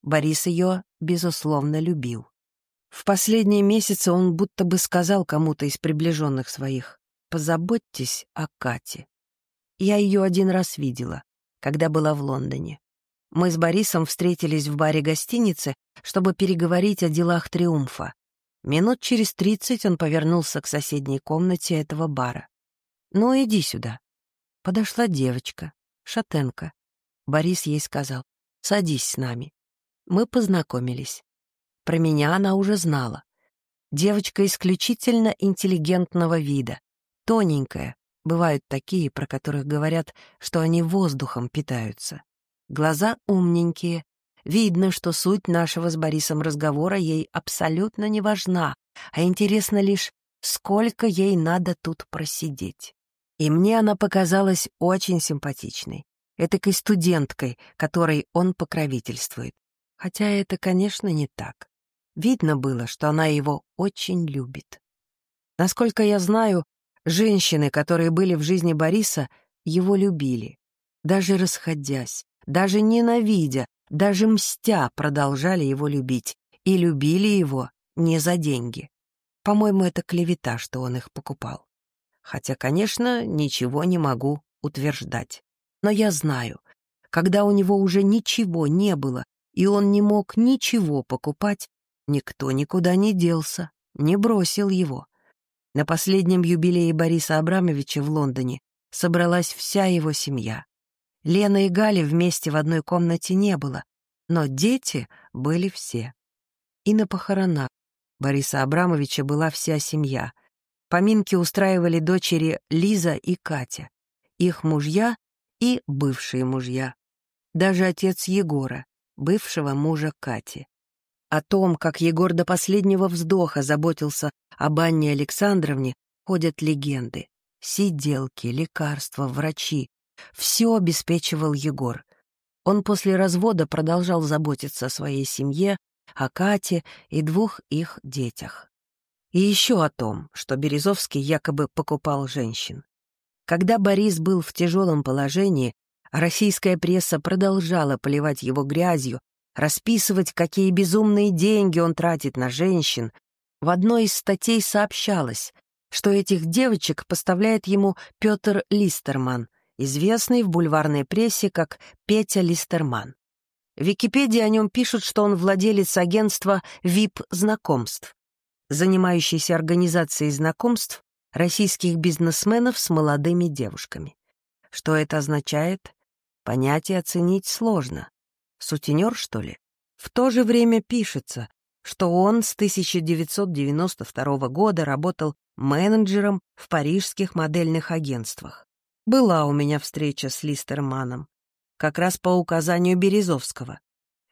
Борис ее, безусловно, любил. В последние месяцы он будто бы сказал кому-то из приближенных своих «Позаботьтесь о Кате». Я ее один раз видела, когда была в Лондоне. Мы с Борисом встретились в баре гостиницы, чтобы переговорить о делах «Триумфа». Минут через тридцать он повернулся к соседней комнате этого бара. «Ну, иди сюда». Подошла девочка, шатенка. Борис ей сказал, «Садись с нами». Мы познакомились. Про меня она уже знала. Девочка исключительно интеллигентного вида, тоненькая, Бывают такие, про которых говорят, что они воздухом питаются. Глаза умненькие. Видно, что суть нашего с Борисом разговора ей абсолютно не важна, а интересно лишь, сколько ей надо тут просидеть. И мне она показалась очень симпатичной, этакой студенткой, которой он покровительствует. Хотя это, конечно, не так. Видно было, что она его очень любит. Насколько я знаю, Женщины, которые были в жизни Бориса, его любили. Даже расходясь, даже ненавидя, даже мстя продолжали его любить. И любили его не за деньги. По-моему, это клевета, что он их покупал. Хотя, конечно, ничего не могу утверждать. Но я знаю, когда у него уже ничего не было, и он не мог ничего покупать, никто никуда не делся, не бросил его. На последнем юбилее Бориса Абрамовича в Лондоне собралась вся его семья. Лена и Галя вместе в одной комнате не было, но дети были все. И на похоронах Бориса Абрамовича была вся семья. Поминки устраивали дочери Лиза и Катя, их мужья и бывшие мужья. Даже отец Егора, бывшего мужа Кати. О том, как Егор до последнего вздоха заботился об Анне Александровне, ходят легенды. Сиделки, лекарства, врачи. Все обеспечивал Егор. Он после развода продолжал заботиться о своей семье, о Кате и двух их детях. И еще о том, что Березовский якобы покупал женщин. Когда Борис был в тяжелом положении, российская пресса продолжала поливать его грязью, расписывать, какие безумные деньги он тратит на женщин, в одной из статей сообщалось, что этих девочек поставляет ему Петр Листерман, известный в бульварной прессе как Петя Листерман. В Википедии о нем пишут, что он владелец агентства VIP-знакомств, занимающийся организацией знакомств российских бизнесменов с молодыми девушками. Что это означает? Понять и оценить сложно. Сутенер, что ли? В то же время пишется, что он с 1992 года работал менеджером в парижских модельных агентствах. Была у меня встреча с Листерманом, как раз по указанию Березовского.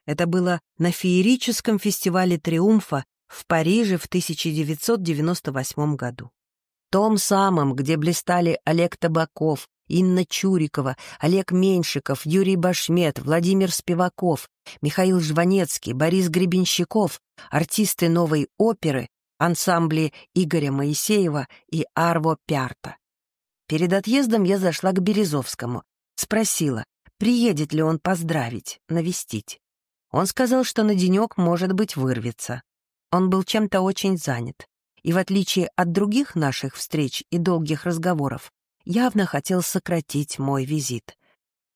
Это было на феерическом фестивале «Триумфа» в Париже в 1998 году. Том самом, где блистали Олег Табаков, Инна Чурикова, Олег Меньшиков, Юрий Башмет, Владимир Спиваков, Михаил Жванецкий, Борис Гребенщиков, артисты новой оперы, ансамбли Игоря Моисеева и Арво Пярта. Перед отъездом я зашла к Березовскому, спросила, приедет ли он поздравить, навестить. Он сказал, что на денек, может быть, вырвется. Он был чем-то очень занят. И в отличие от других наших встреч и долгих разговоров, явно хотел сократить мой визит.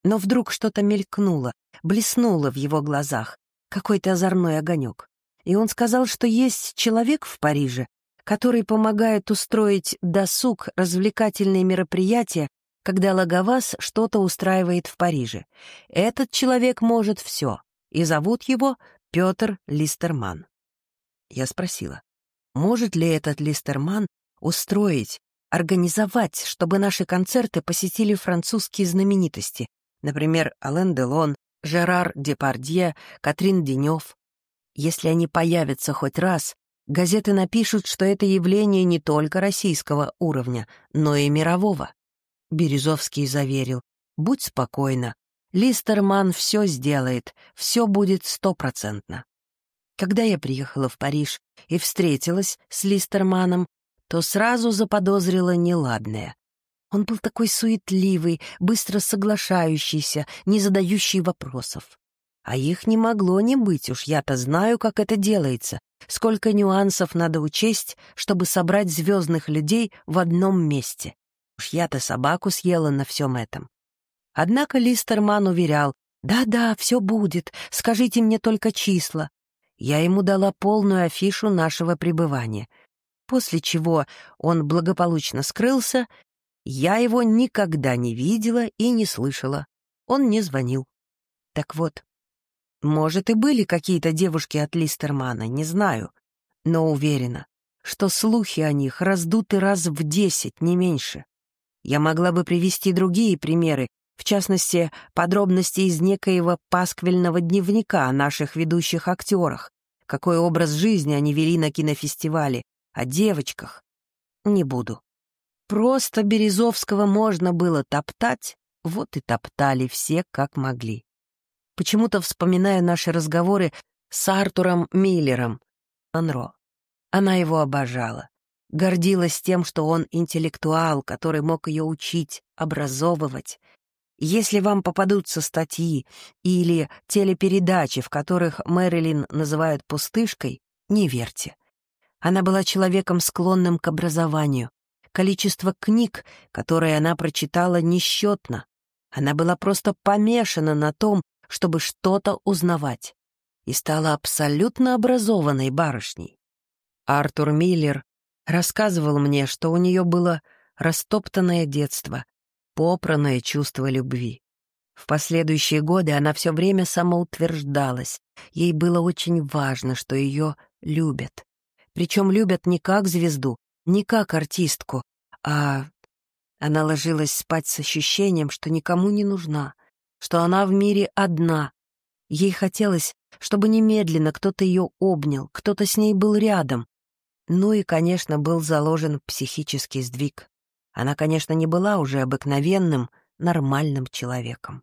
Но вдруг что-то мелькнуло, блеснуло в его глазах, какой-то озорной огонек. И он сказал, что есть человек в Париже, который помогает устроить досуг, развлекательные мероприятия, когда Лаговас что-то устраивает в Париже. Этот человек может все, и зовут его Петр Листерман. Я спросила, может ли этот Листерман устроить организовать, чтобы наши концерты посетили французские знаменитости, например, Ален Делон, Жерар Депардье, Катрин Денев. Если они появятся хоть раз, газеты напишут, что это явление не только российского уровня, но и мирового. Березовский заверил, будь спокойна, Листерман все сделает, все будет стопроцентно. Когда я приехала в Париж и встретилась с Листерманом, то сразу заподозрила неладное. Он был такой суетливый, быстро соглашающийся, не задающий вопросов. А их не могло не быть, уж я-то знаю, как это делается, сколько нюансов надо учесть, чтобы собрать звездных людей в одном месте. Уж я-то собаку съела на всем этом. Однако Листерман уверял, «Да-да, все будет, скажите мне только числа». Я ему дала полную афишу нашего пребывания — после чего он благополучно скрылся, я его никогда не видела и не слышала. Он не звонил. Так вот, может, и были какие-то девушки от Листермана, не знаю, но уверена, что слухи о них раздуты раз в десять, не меньше. Я могла бы привести другие примеры, в частности, подробности из некоего пасквильного дневника о наших ведущих актерах, какой образ жизни они вели на кинофестивале, о девочках не буду. Просто Березовского можно было топтать, вот и топтали все, как могли. Почему-то вспоминаю наши разговоры с Артуром Миллером, Монро. Она его обожала, гордилась тем, что он интеллектуал, который мог ее учить, образовывать. Если вам попадутся статьи или телепередачи, в которых Мэрилин называют пустышкой, не верьте. Она была человеком, склонным к образованию. Количество книг, которые она прочитала, несчетно. Она была просто помешана на том, чтобы что-то узнавать. И стала абсолютно образованной барышней. Артур Миллер рассказывал мне, что у нее было растоптанное детство, попранное чувство любви. В последующие годы она все время самоутверждалась. Ей было очень важно, что ее любят. Причем любят не как звезду, не как артистку, а... Она ложилась спать с ощущением, что никому не нужна, что она в мире одна. Ей хотелось, чтобы немедленно кто-то ее обнял, кто-то с ней был рядом. Ну и, конечно, был заложен психический сдвиг. Она, конечно, не была уже обыкновенным, нормальным человеком.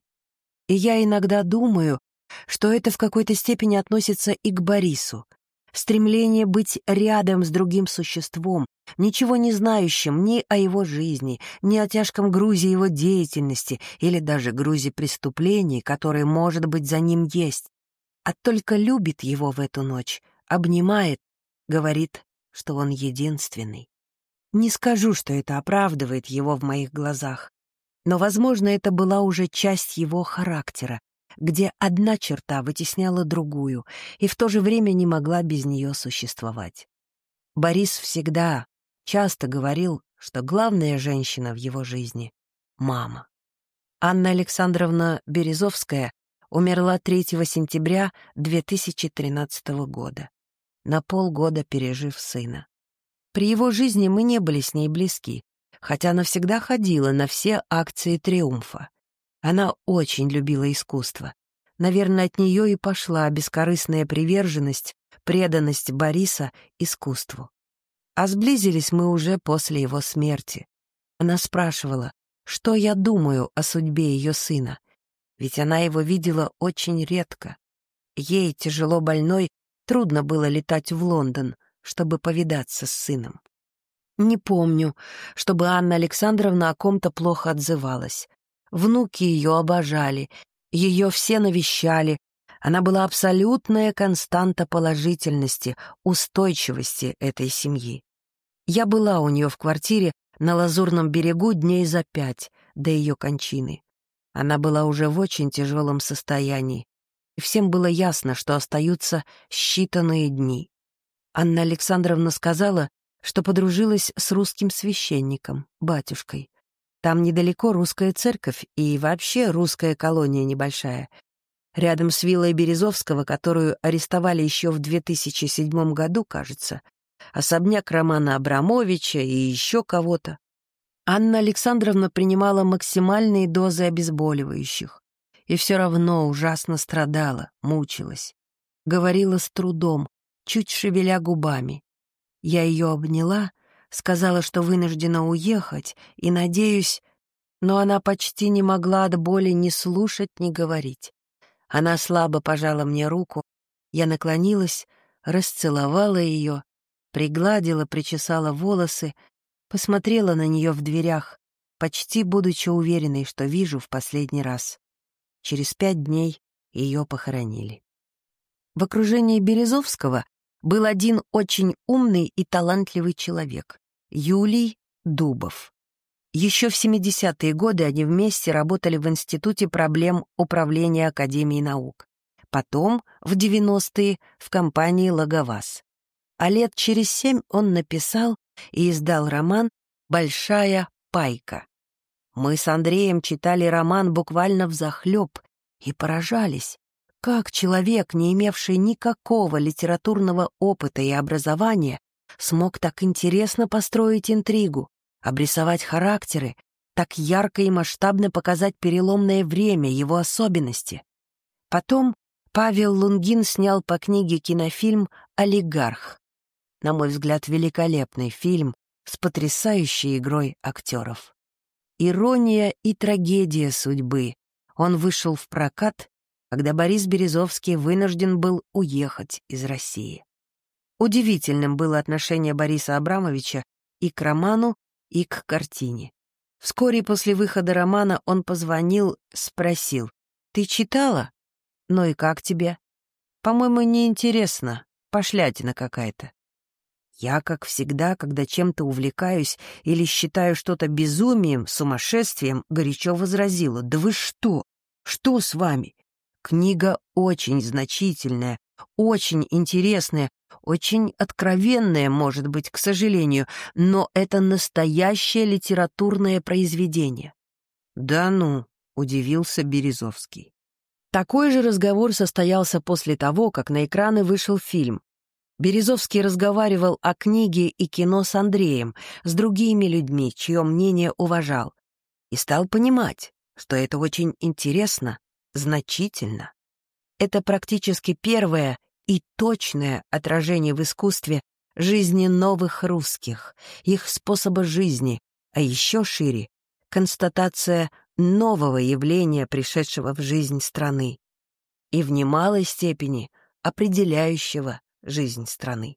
И я иногда думаю, что это в какой-то степени относится и к Борису, стремление быть рядом с другим существом, ничего не знающим ни о его жизни, ни о тяжком грузе его деятельности или даже грузе преступлений, которые, может быть, за ним есть, а только любит его в эту ночь, обнимает, говорит, что он единственный. Не скажу, что это оправдывает его в моих глазах. Но, возможно, это была уже часть его характера, где одна черта вытесняла другую и в то же время не могла без нее существовать. Борис всегда, часто говорил, что главная женщина в его жизни — мама. Анна Александровна Березовская умерла 3 сентября 2013 года, на полгода пережив сына. При его жизни мы не были с ней близки, хотя она всегда ходила на все акции «Триумфа». Она очень любила искусство. Наверное, от нее и пошла бескорыстная приверженность, преданность Бориса искусству. А сблизились мы уже после его смерти. Она спрашивала, что я думаю о судьбе ее сына, ведь она его видела очень редко. Ей, тяжело больной, трудно было летать в Лондон, чтобы повидаться с сыном. Не помню, чтобы Анна Александровна о ком-то плохо отзывалась. Внуки ее обожали, ее все навещали. Она была абсолютная константа положительности, устойчивости этой семьи. Я была у нее в квартире на Лазурном берегу дней за пять до ее кончины. Она была уже в очень тяжелом состоянии, и всем было ясно, что остаются считанные дни. Анна Александровна сказала, что подружилась с русским священником, батюшкой. Там недалеко русская церковь и вообще русская колония небольшая. Рядом с виллой Березовского, которую арестовали еще в 2007 году, кажется. Особняк Романа Абрамовича и еще кого-то. Анна Александровна принимала максимальные дозы обезболивающих. И все равно ужасно страдала, мучилась. Говорила с трудом, чуть шевеля губами. Я ее обняла сказала, что вынуждена уехать, и, надеюсь, но она почти не могла от боли ни слушать, ни говорить. Она слабо пожала мне руку, я наклонилась, расцеловала ее, пригладила, причесала волосы, посмотрела на нее в дверях, почти будучи уверенной, что вижу в последний раз. Через пять дней ее похоронили. В окружении Березовского был один очень умный и талантливый человек. Юлий Дубов. Еще в 70-е годы они вместе работали в Институте проблем управления Академией наук. Потом, в 90-е, в компании «Логоваз». А лет через семь он написал и издал роман «Большая пайка». Мы с Андреем читали роман буквально взахлеб и поражались, как человек, не имевший никакого литературного опыта и образования, смог так интересно построить интригу, обрисовать характеры, так ярко и масштабно показать переломное время, его особенности. Потом Павел Лунгин снял по книге кинофильм «Олигарх». На мой взгляд, великолепный фильм с потрясающей игрой актеров. Ирония и трагедия судьбы. Он вышел в прокат, когда Борис Березовский вынужден был уехать из России. Удивительным было отношение Бориса Абрамовича и к роману, и к картине. Вскоре после выхода романа он позвонил, спросил, «Ты читала? Ну и как тебе? По-моему, неинтересно, пошлятина какая-то». Я, как всегда, когда чем-то увлекаюсь или считаю что-то безумием, сумасшествием, горячо возразила, «Да вы что? Что с вами? Книга очень значительная, очень интересная, очень откровенное, может быть, к сожалению, но это настоящее литературное произведение. «Да ну», — удивился Березовский. Такой же разговор состоялся после того, как на экраны вышел фильм. Березовский разговаривал о книге и кино с Андреем, с другими людьми, чье мнение уважал, и стал понимать, что это очень интересно, значительно. Это практически первое и точное отражение в искусстве жизни новых русских, их способа жизни, а еще шире — констатация нового явления, пришедшего в жизнь страны, и в немалой степени определяющего жизнь страны.